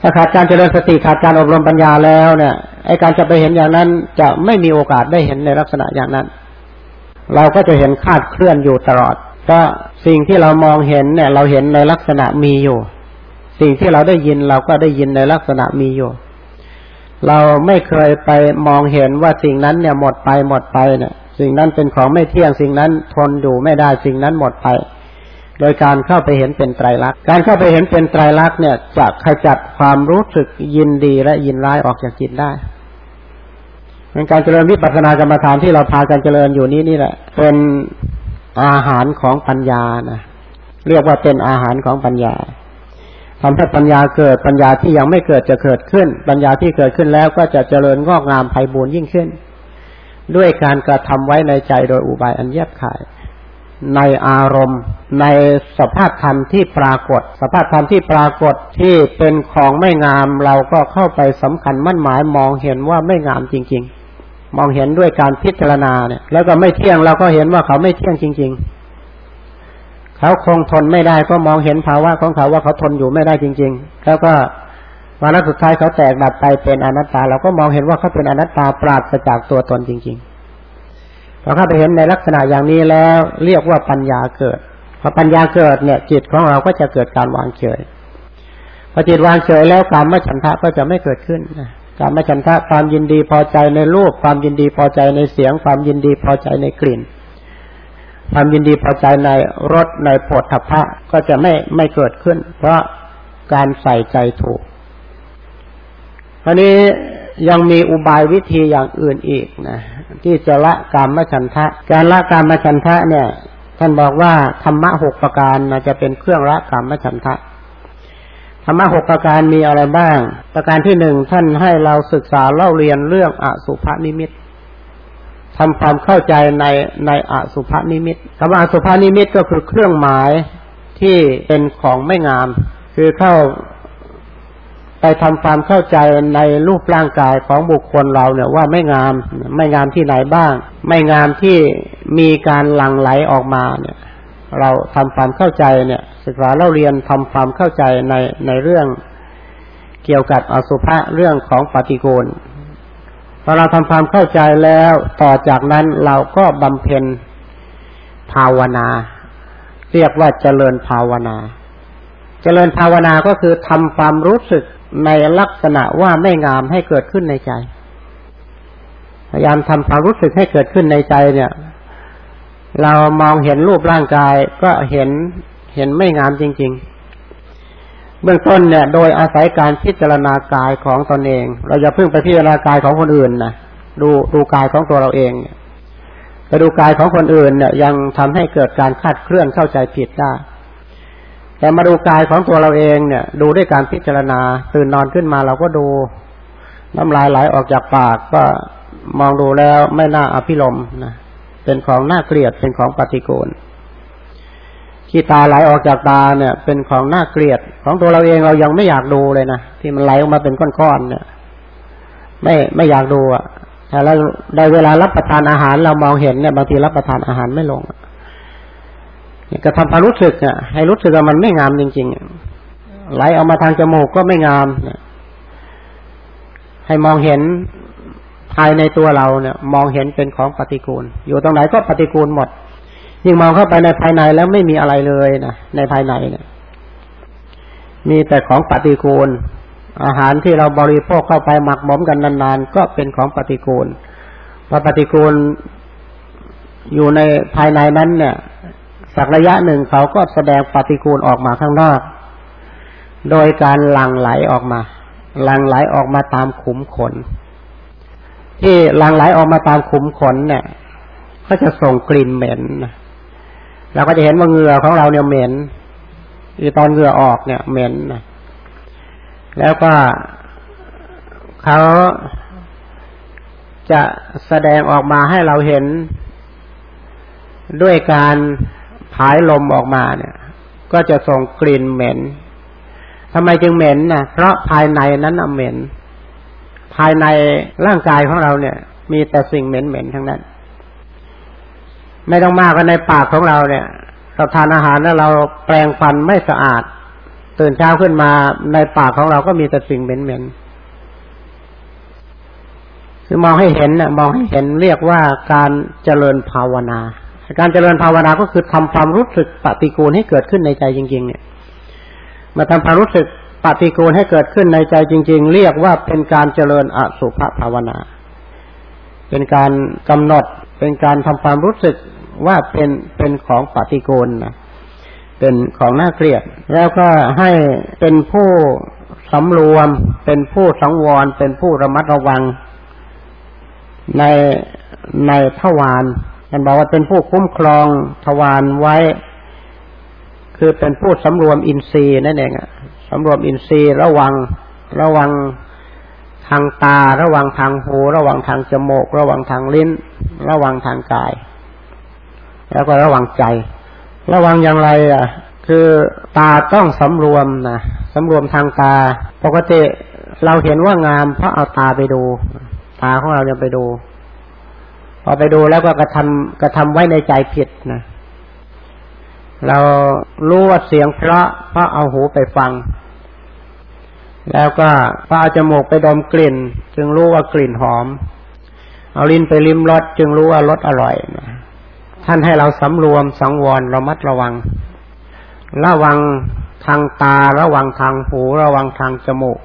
ถ้าขาดการเจริญสติขาดการอบรมปัญญาแล้วเนี่ยไอการจะไปเห็นอย่างนั้นจะไม่มีโอกาสได้เห็นในลักษณะอย่างนั้น เราก็จะเห็นคาดเคลื่อนอยู่ตลอด ก็สิ่งที่เรามองเห็นเนี่ย เราเห็นในลักษณะมีอยู่ สิ่งที่เราได้ยินเราก็ได้ยินในลักษณะมีอยู่ เราไม่เคยไปมองเห็นว่าสิ่งนั้นเนี่ยหมดไปหมดไปเนี่ย สิ่งนั้นเป็นของไม่เที่ยงสิ่งนั้นทนอยู่ไม่ได้สิ่งนั้นหมดไป โดยการเข้าไปเห็นเป็นไตรลักษณ์การเข้าไปเห็นเป็นไตรลักษณ์เนี่ยจะขจัดความรู้สึกยินดีและยินร้ายออกจากจิตได้เป็นการเจริญวิปัสสนากรรมฐานที่เราพากันเจริญอยู่นี้นี่แหละ เป็นอาหารของปัญญานะเรียกว่าเป็นอาหารของปัญญา ทำให้ปัญญาเกิดปัญญาที่ยังไม่เกิดจะเกิดขึ้น ปัญญาที่เกิดขึ้นแล้วก็จะเจริญงอกงามไพ่บูรยิ่งขึ้น ด้วยการกระทำไว้ในใจโดยอุบายอันแยบขาย ในอารมณ์ ในสภาพธรรมที่ปรากฏ สภาพธรรมที่ปรากฏที่เป็นของไม่งามเราก็เข้าไปสำคัญมั่นหมายมองเห็นว่าไม่งามจริง ๆ มองเห็นด้วยการพิจารณาเนี่ย แล้วก็ไม่เที่ยงเราก็เห็นว่าเขาไม่เที่ยงจริง ๆ เขาคงทนไม่ได้ก็มองเห็นภาวะของเขาว่าเขาทนอยู่ไม่ได้จริงๆแล้วก็วันสุดท้ายเขาแตกดับไปเป็นอนัตตา เราก็มองเห็นว่าเขาเป็นอนัตตาปราศจากตัวตนจริงๆพอเข้าไปเห็นในลักษณะอย่างนี้แล้วเรียกว่าปัญญาเกิดพอปัญญาเกิดเนี่ย จิตของเราก็จะเกิดการวางเฉยพอจิตวางเฉยแล้วการไม่ฉันทะก็จะไม่เกิดขึ้นการไม่ฉันทะความยินดีพอใจในรูปความยินดีพอใจในเสียง ความยินดีพอใจในกลิ่น ความยินดีพอใจในรสในโผฏฐัพพะก็จะไม่ไม่เกิดขึ้น เพราะการใส่ใจถูกคราวนี้ยังมีอุบายวิธีอย่างอื่นอีกนะที่จะละกรรมฉันทะ การละกรรมฉันทะเนี่ย ท่านบอกว่าธรรมะหกประการนะจะเป็นเครื่องละกรรมฉันทะธรรมะหกประการมีอะไรบ้าง ประการที่หนึ่งท่านให้เราศึกษาเล่าเรียนเรื่องอสุภนิมิต ทำความเข้าใจในในอสุภนิมิตคำว่าอสุภนิมิตก็คือเครื่องหมายที่เป็นของไม่งาม คือเข้าไปทำความเข้าใจในรูปร่างกายของบุคคลเราเนี่ยว่าไม่งาม ไม่งามที่ไหนบ้าง ไม่งามที่มีการหลั่งไหลออกมาเนี่ย เราทำความเข้าใจเนี่ย ศึกษาเล่าเรียนทำความเข้าใจในในเรื่องเกี่ยวกับอสุภะเรื่องของปฏิกูลพ อเราทำความเข้าใจแล้วต่อจากนั้นเราก็บำเพ็ญภาวนา เรียกว่าเจริญภาวนา เจริญภาวนาก็คือทำความรู้สึกในลักษณะว่าไม่งามให้เกิดขึ้นในใจ พยายามทำความรู้สึกให้เกิดขึ้นในใจเนี่ย เรามองเห็นรูปร่างกายก็เห็นเห็นไม่งามจริง ๆ เบื้องต้นเนี่ย โดยอาศัยการพิจารณากายของตนเอง เราจะพึ่งไปพิจารณากายของคนอื่นนะดูดูกายของตัวเราเองไปดูกายของคนอื่นเนี่ย ยังทำให้เกิดการคาดเคลื่อนเข้าใจผิดได้แต่มาดูกายของตัวเราเองเนี่ย ดูด้วยการพิจารณาตื่นนอนขึ้นมาเราก็ดู น้ำลายไหลออกจากปากก็มองดูแล้วไม่น่าอภิรมนะเป็นของน่าเกลียดเป็นของปฏิกูล ขี้ตาไหลออกจากตาเนี่ย เป็นของน่าเกลียด ของตัวเราเองเรายังไม่อยากดูเลยนะที่มันไหลออกมาเป็นก้อนๆเนี่ย ไม่ไม่อยากดูอะแต่เราได้เวลารับประทานอาหารเรามองเห็นเนี่ยบางทีรับประทานอาหารไม่ลงเนี่ยก็ทำความรู้สึกอะให้รู้สึกว่ามันไม่งามจริงๆไหลออกมาทางจมูกก็ไม่งามเนี่ยให้มองเห็นภายในตัวเราเนี่ย มองเห็นเป็นของปฏิกูล อยู่ตรงไหนก็ปฏิกูลหมด ยิ่งมองเข้าไปในภายในแล้วไม่มีอะไรเลยนะในภายในเนี่ย มีแต่ของปฏิกูล อาหารที่เราบริโภคเข้าไปหมักหมมกันนานๆ ก็เป็นของปฏิกูลพอปฏิกูลอยู่ในภายในนั้นเนี่ย สักระยะหนึ่งเขาก็แสดงปฏิกูลออกมาข้างนอก โดยการหลั่งไหลออกมา หลั่งไหลออกมาตามขุมขน ที่หลั่งไหลออกมาตามขุมขนเนี่ย ก็จะส่งกลิ่นเหม็น เราก็จะเห็นว่าเหงื่อของเราเนี่ยเหม็นคือตอนเหงื่อออกเนี่ยเหม็นแล้วก็เขาจะแสดงออกมาให้เราเห็นด้วยการผายลมออกมาเนี่ย ก็จะส่งกลิ่นเหม็นทำไมจึงเหม็นนะเพราะภายในนั้นเหม็น ภายในร่างกายของเราเนี่ย มีแต่สิ่งเหม็นเหม็นทั้งนั้น ไม่ต้องมากก็ในปากของเราเนี่ยเราทานอาหารแล้วเราแปรงฟันไม่สะอาด ตื่นเช้าขึ้นมาในปากของเราก็มีแต่สิ่งเหม็นเหม็นคือมองให้เห็นนะมองให้เห็นเรียกว่าการเจริญภาวนา การเจริญภาวนาก็คือทำความรู้สึกปฏิกูลให้เกิดขึ้นในใจจริง ๆ เนี่ย มาทำความรู้สึกปฏิกูลให้เกิดขึ้นในใจจริง ๆ เรียกว่าเป็นการเจริญอสุภภาวนา เป็นการกำหนดเป็นการทำความรู้สึก ว่าเป็นเป็นของปฏิกูลนะเป็นของน่าเกลียด แล้วก็ให้เป็นผู้สำรวม เป็นผู้สังวร เป็นผู้ระมัดระวัง ในในทวารท่านบอกว่าเป็นผู้คุ้มครองทวารไว้ คือเป็นผู้สำรวมอินทรีย์นั่นเองอะสำรวมอินทรีย์ระวังระวังทางตา ระวังทางหู ระวังทางจมูก ระวังทางลิ้น ระวังทางกาย แล้วก็ระวังใจ ระวังอย่างไรอะ คือตาต้องสำรวมนะสำรวมทางตา ปกติเราเห็นว่างามเพราะเอาตาไปดู ตาของเราเนี่ยไปดู พอไปดูแล้วก็กระทำกระทำไว้ในใจผิดนะเรารู้ว่าเสียงเพราะเพราะเอาหูไปฟัง แล้วก็พอเอาจมูกไปดมกลิ่น จึงรู้ว่ากลิ่นหอม เอาลิ้นไปลิ้มรสจึงรู้ว่ารสอร่อยนะ ท่านให้เราสำรวมสังวรระมัดระวัง ระวังทางตา ระวังทางหู ระวังทางจมูก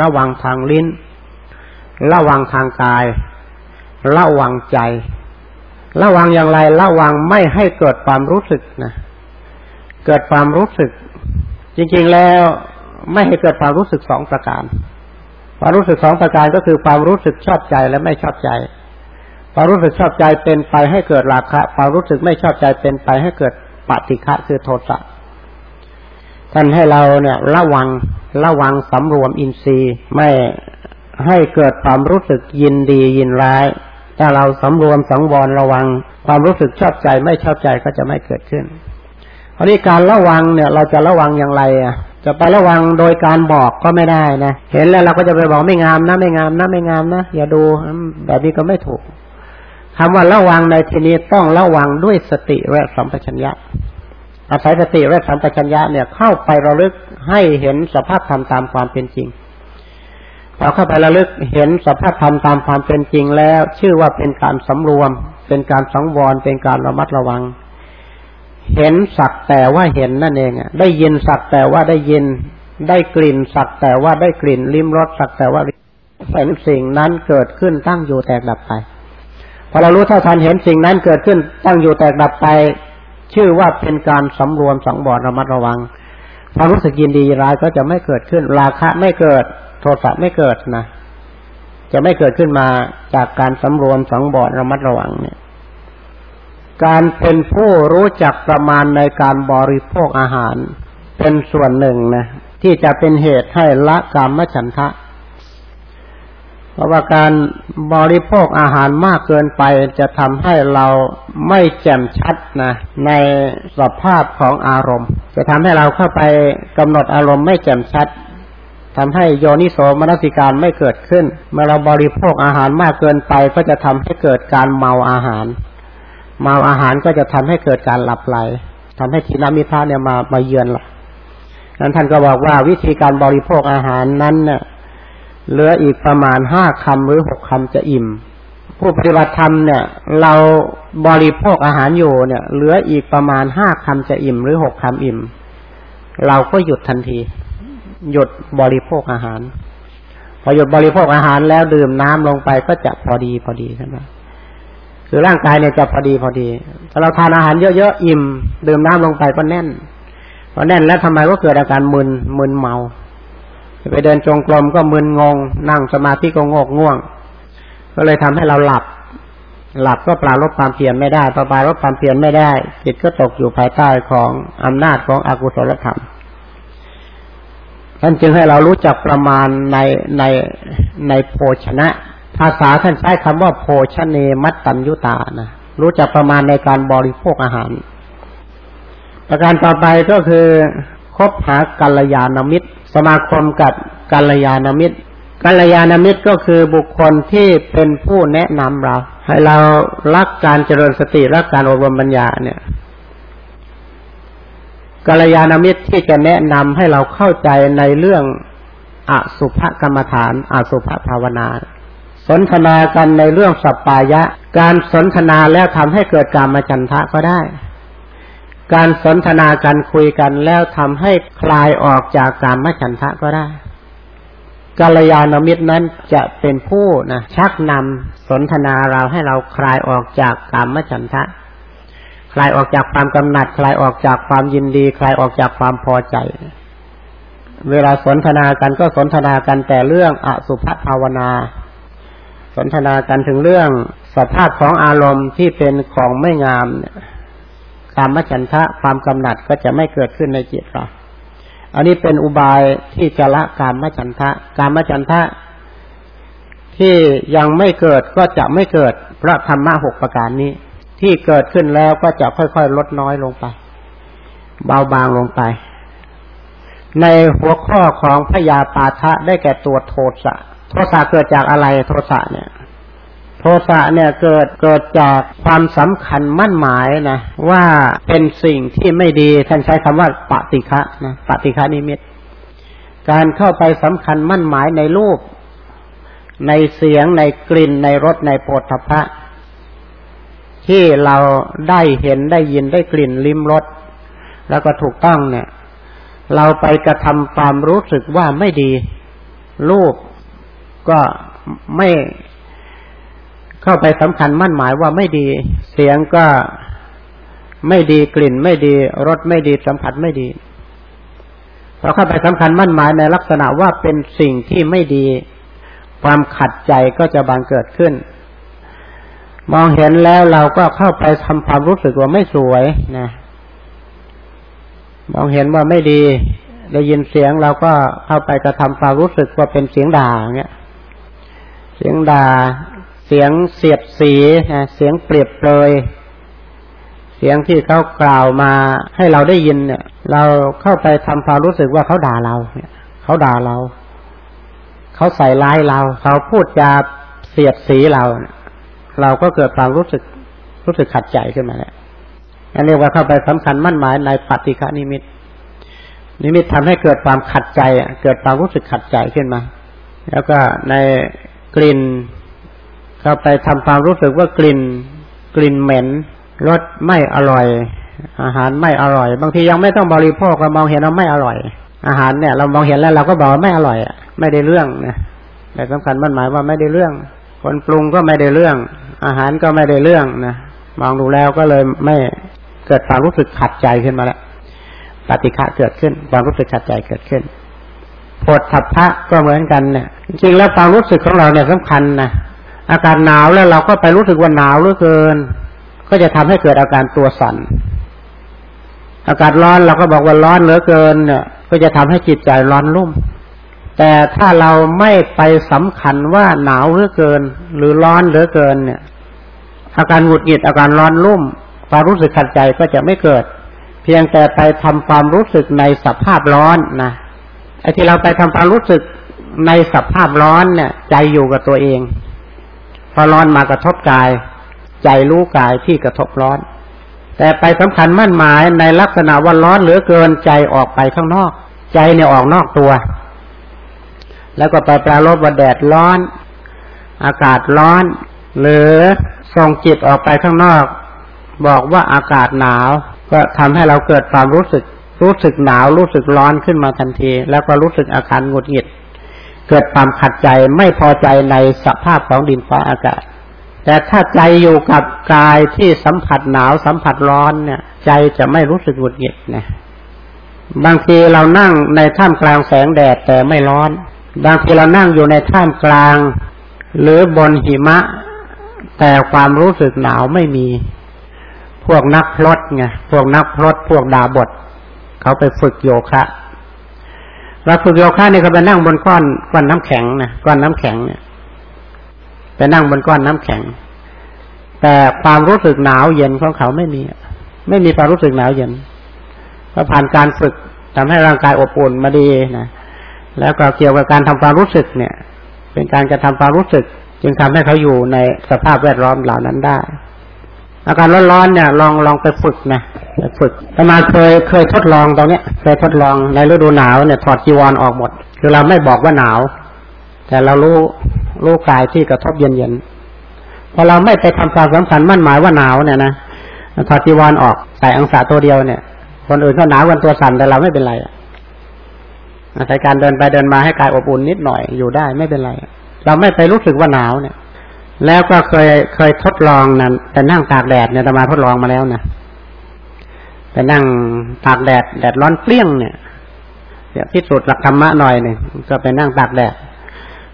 ระวังทางลิ้น ระวังทางกาย ระวังใจ ระวังอย่างไร ระวังไม่ให้เกิดความรู้สึกนะ เกิดความรู้สึก จริง ๆแล้วไม่ให้เกิดความรู้สึกสองประการ ความรู้สึกสองประการก็คือความรู้สึกชอบใจและไม่ชอบใจ ความรู้สึกชอบใจเป็นไปให้เกิดราคะความรู้สึกไม่ชอบใจเป็นไปให้เกิดปฏิฆะคือโทสะท่านให้เราเนี่ยระวังระวังสำรวมอินทรีย์ไม่ให้เกิดความรู้สึกยินดียินร้ายถ้าเราสำรวมสังวรระวัง ความรู้สึกชอบใจไม่ชอบใจก็จะไม่เกิดขึ้นคราวนี้การระวังเนี่ย เราจะระวังอย่างไรอะ จะไประวังโดยการบอกก็ไม่ได้นะเห็นแล้วเราก็จะไปบอกไม่งามนะไม่งามนะไม่งามนะอย่าดูแบบนี้ก็ไม่ถูก คำว่าระวังในที่นี้ต้องระวังด้วยสติและสัมปชัญญะอาศัยสติและสัมปชัญญะเนี่ยเข้าไประลึกให้เห็นสภาพธรรมตามความเป็นจริงพอเข้าไประลึกเห็นสภาพธรรมตามความเป็นจริงแล้ว ชื่อว่าเป็นการสำรวม เป็นการสังวรเป็นการระมัดระวัง เห็นสักแต่ว่าเห็นนั่นเองอะได้ยินสักแต่ว่าได้ยิน ได้กลิ่นสักแต่ว่าได้กลิ่นลิ้มรสสักแต่ว่าเห็นสิ่งนั้นเกิดขึ้นตั้งอยู่แตกดับไป พอเรารู้เท่าทันเห็นสิ่งนั้นเกิดขึ้น ตั้งอยู่แตกดับไป ชื่อว่าเป็นการสำรวมสังวรระมัดระวังความรู้สึกยินดีร้ายก็จะไม่เกิดขึ้น ราคะไม่เกิด โทสะไม่เกิดนะจะไม่เกิดขึ้นมาจากการสำรวมสังบอระมัดระวังเนี่ยการเป็นผู้รู้จักประมาณในการบริโภคอาหาร เป็นส่วนหนึ่งนะที่จะเป็นเหตุให้ละกามฉันทะ เพราะว่าการบริโภคอาหารมากเกินไปจะทำให้เราไม่แจ่มชัดนะในสภาพของอารมณ์ จะทำให้เราเข้าไปกำหนดอารมณ์ไม่แจ่มชัดทำให้โยนิโสมนสิการไม่เกิดขึ้น เมื่อเราบริโภคอาหารมากเกินไปก็จะทำให้เกิดการเมาอาหาร เมาอาหารก็จะทำให้เกิดการหลับไหลทำให้ทีนามิทาเนี่ยมามาเยือนละนั้นท่านก็บอกว่าวิธีการบริโภคอาหารนั้นเนี่ย เหลืออีกประมาณห้าคำหรือหกคำจะอิ่ม ผู้ปฏิบัติธรรมเนี่ย เราบริโภคอาหารอยู่เนี่ย เหลืออีกประมาณห้าคำจะอิ่ม หรือหกคำอิ่ม เราก็หยุดทันที หยุดบริโภคอาหาร พอหยุดบริโภคอาหารแล้วดื่มน้ำลงไปก็จะพอดีพอดีใช่ไหมคือร่างกายเนี่ยจะพอดีพอดีถ้าเราทานอาหารเยอะๆอิ่ม ดื่มน้ำลงไปก็แน่นพอแน่นแล้วทำไมก็เกิดอาการมึนมึนเมา ไปเดินจงกรมก็มึนงง นั่งสมาธิก็งกง่วง ก็เลยทำให้เราหลับ หลับก็ปราลบความเพียรไม่ได้พอปราลบความเพียรไม่ได้ จิตก็ตกอยู่ภายใต้ของอำนาจของอกุศลธรรมท่านจึงให้เรารู้จักประมาณในในในโภชนะ ภาษาท่านใช้คำว่าโภชเนมัตตัญยุตานะรู้จักประมาณในการบริโภคอาหาร ประการต่อไปก็คือ คบหากัลยาณมิตร สมาคมกับกัลยาณมิตร กัลยาณมิตรก็คือบุคคลที่เป็นผู้แนะนำเรา ให้เรารักการเจริญสติรักการอบรมปัญญาเนี่ยกัลยาณมิตรที่จะแนะนำให้เราเข้าใจในเรื่องอสุภกรรมฐานอสุภภาวนา สนทนากันในเรื่องสัปปายะ การสนทนาแล้วทำให้เกิดการมจันทะก็ได้ การสนทนากันคุยกันแล้วทำให้คลายออกจากการมฉันทะก็ได้กัลยาณมิตรนั้นจะเป็นผู้นะชักนำสนทนาเราให้เราคลายออกจากกามฉันทะ คลายออกจากความกำหนัด คลายออกจากความยินดี คลายออกจากความพอใจ เวลาสนทนากันก็สนทนากันแต่เรื่องอสุภภาวนา สนทนากันถึงเรื่องสภาพของอารมณ์ที่เป็นของไม่งามเนี่ย กามฉันทะความกำหนัดก็จะไม่เกิดขึ้นในจิตเราอันนี้เป็นอุบายที่จะละกามฉันทะ กามฉันทะ ที่ยังไม่เกิดก็จะไม่เกิดพระธรรมะหกประการนี้ ที่เกิดขึ้นแล้วก็จะค่อยๆลดน้อยลงไป เบาบางลงไป ในหัวข้อของพยาปาทะได้แก่ตัวโทสะโทสะเกิดจากอะไรโทสะเนี่ย ทสะเนี่ยเกิดเกิดจากความสำคัญมั่นหมายนะว่าเป็นสิ่งที่ไม่ดีท่านใช้คำว่าปฏิฆะนะปฏิฆะนิมิต การเข้าไปสำคัญมั่นหมายในรูป ในเสียงในกลิ่นในรสในโผฏฐพะ ที่เราได้เห็นได้ยินได้กลิ่นลิ้มรสแล้วก็ถูกต้องเนี่ย เราไปกระทำความรู้สึกว่าไม่ดี รูปก็ไม่ เข้าไปสำคัญมั่นหมายว่าไม่ดี เสียงก็ไม่ดีกลิ่นไม่ดีรสไม่ดีสัมผัสไม่ดีเพอเข้าไปสำคัญมั่นหมายในลักษณะว่าเป็นสิ่งที่ไม่ดี ความขัดใจก็จะบังเกิดขึ้น มองเห็นแล้วเราก็เข้าไปทำความรู้สึกว่าไม่สวยนะมองเห็นว่าไม่ดีได้ยินเสียงเราก็เข้าไปกระทำความรู้สึกว่าเป็นเสียงด่าเงี้ย เสียงด่า เสียงเสียดสีนะเสียงเปรียบเปรยเสียงที่เขากล่าวมาให้เราได้ยินเนี่ย เราเข้าไปทำความรู้สึกว่าเขาด่าเราเนี่ยเขาด่าเรา เขาใส่ร้ายเรา เขาพูดจาเสียดสีเราเราก็เกิดความรู้สึกรู้สึกขัดใจขึ้นมาแล้วนั่นเรียกว่าเข้าไปสำคัญมั่นหมายในปฏิฆานิมิต นิมิตทำให้เกิดความขัดใจเกิดความรู้สึกขัดใจขึ้นมา แล้วก็ในกลิ่น เข้าไปทำความรู้สึกว่ากลิ่น กลิ่นเหม็นรสไม่อร่อย อาหารไม่อร่อย บางทียังไม่ต้องบริโภคเรามองเห็นเราไม่อร่อย อาหารเนี่ย เรามองเห็นแล้วเราก็บอกว่าไม่อร่อยไม่ได้เรื่องนะแต่สำคัญมันหมายว่าไม่ได้เรื่อง คนปรุงก็ไม่ได้เรื่อง อาหารก็ไม่ได้เรื่องนะมองดูแล้วก็เลยไม่เกิดความรู้สึกขัดใจขึ้นมาแล้วปฏิฆะเกิดขึ้น ความรู้สึกขัดใจเกิดขึ้นผดทัพพะก็เหมือนกันเนี่ยจริงๆแล้วความรู้สึกของเราเนี่ยสำคัญนะ อากาศหนาวแล้วเราก็ไปรู้สึกว่าหนาวเหลือเกิน ก็จะทำให้เกิดอาการตัวสั่นอากาศร้อนเราก็บอกว่าร้อนเหลือเกินเนี่ย ก็จะทำให้จิตใจร้อนรุ่ม แต่ถ้าเราไม่ไปสำคัญว่าหนาวเหลือเกิน หรือร้อนเหลือเกินเนี่ย อาการหงุดหงิดอาการร้อนรุ่ม ความรู้สึกขัดใจก็จะไม่เกิด เพียงแต่ไปทำความรู้สึกในสภาพร้อนนะไอ้ที่เราไปทำความรู้สึกในสภาพร้อนเนี่ย ใจอยู่กับตัวเอง พอร้อนมากระทบกาย ใจรู้กายที่กระทบร้อน แต่ไปสำคัญมั่นหมายในลักษณะว่าร้อนเหลือเกินใจออกไปข้างนอก ใจเนี่ยออกนอกตัว แล้วก็ไปปรารบว่าแดดร้อน อากาศร้อน หรือส่งจิตออกไปข้างนอก บอกว่าอากาศหนาว ก็ทำให้เราเกิดความรู้สึก รู้สึกหนาว รู้สึกร้อนขึ้นมาทันที แล้วก็รู้สึกอาการหงุดหงิด เกิดความขัดใจไม่พอใจในสภาพของดินฟ้าอากาศ แต่ถ้าใจอยู่กับกายที่สัมผัสหนาวสัมผัสร้อนเนี่ย ใจจะไม่รู้สึกหงุดหงิดนะบางทีเรานั่งในท่ามกลางแสงแดดแต่ไม่ร้อน บางทีเรานั่งอยู่ในท่ามกลาง หรือบนหิมะ แต่ความรู้สึกหนาวไม่มี พวกนักพลดไงพวกนักพลดพวกดาบท เขาไปฝึกโยคะ เราฝึกโยคะเนี่ยเขาไปนั่งบนก้อนก้อนน้ำแข็งนะก้อนน้ำแข็งเนี่ยไปนั่งบนก้อนน้ำแข็ง แต่ความรู้สึกหนาวเย็นของเขาไม่มี ไม่มีความรู้สึกหนาวเย็นก็ผ่านการฝึกทำให้ร่างกายอบอุ่นมาดีนะแล้วก็เกี่ยวกับการทำความรู้สึกเนี่ย เป็นการกระทำความรู้สึก จึงทำให้เขาอยู่ในสภาพแวดล้อมเหล่านั้นได้ อาการร้อนๆเนี่ยลองลองไปฝึกนะไปฝึกประมาเคยเคยทดลองตรงเนี้ยเคยทดลองในฤดูหนาวเนี่ยถอดจีวรออกหมด คือเราไม่บอกว่าหนาว แต่เรารู้รู้กายที่กระทบเย็นๆพอเราไม่ไปทำความสำคัญมั่นหมายว่าหนาวเนี่ยนะถอดจีวรออกใส่อังสาตัวเดียวเนี่ย คนอื่นเขาหนาวกันตัวสั่นแต่เราไม่เป็นไรอาศัยการเดินไปเดินมาให้กายอบอุ่นนิดหน่อยอยู่ได้ไม่เป็นไร เราไม่ไปรู้สึกว่าหนาวเนี่ย แล้วก็เคยเคยทดลองนะแต่นั่งตากแดดเนี่ยตมาทดลองมาแล้วนะแต่นั่งตากแดดแดดร้อนเปรี้ยงเนี่ยเดี๋ยวพิสูจน์หลักธรรมะหน่อยหนึ่งก็ไปนั่งตากแดด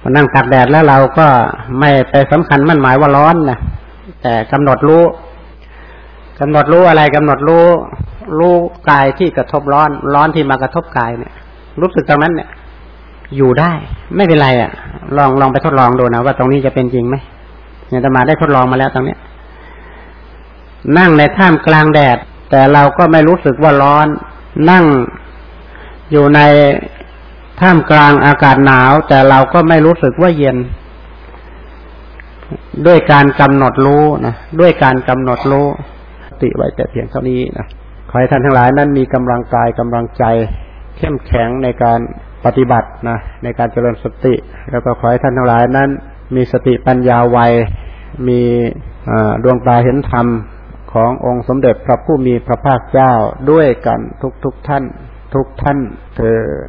พอนั่งตากแดดแล้วเราก็ไม่ไปสำคัญมั่นหมายว่าร้อนนะแต่กำหนดรู้กำหนดรู้อะไรกำหนดรู้ รู้กายที่กระทบร้อน ร้อนที่มากระทบกายเนี่ย รู้สึกตรงนั้นเนี่ย อยู่ได้ ไม่เป็นไรอะ่ะ ลองลองไปทดลองดูนะว่าตรงนี้จะเป็นจริงไหม เนี่ยตมาได้ทดลองมาแล้วตรงเนี้ย นั่งในท่ามกลางแดด แต่เราก็ไม่รู้สึกว่าร้อน นั่งอยู่ในท่ามกลางอากาศหนาว แต่เราก็ไม่รู้สึกว่าเย็น ด้วยการกำหนดรู้นะด้วยการกำหนดรู้ติไว้แต่เพียงเท่านี้นะขอให้ท่านทั้งหลายนั้นมีกำลังกายกำลังใจ เข้มแข็งในการปฏิบัตินะในการเจริญสติ แล้วก็ขอให้ท่านทั้งหลายนั้น มีสติปัญญาไวมีดวงตาเห็นธรรมขององค์สมเด็จพระผู้มีพระภาคเจ้าด้วยกันทุกทุกท่าน ทุกท่านเถิด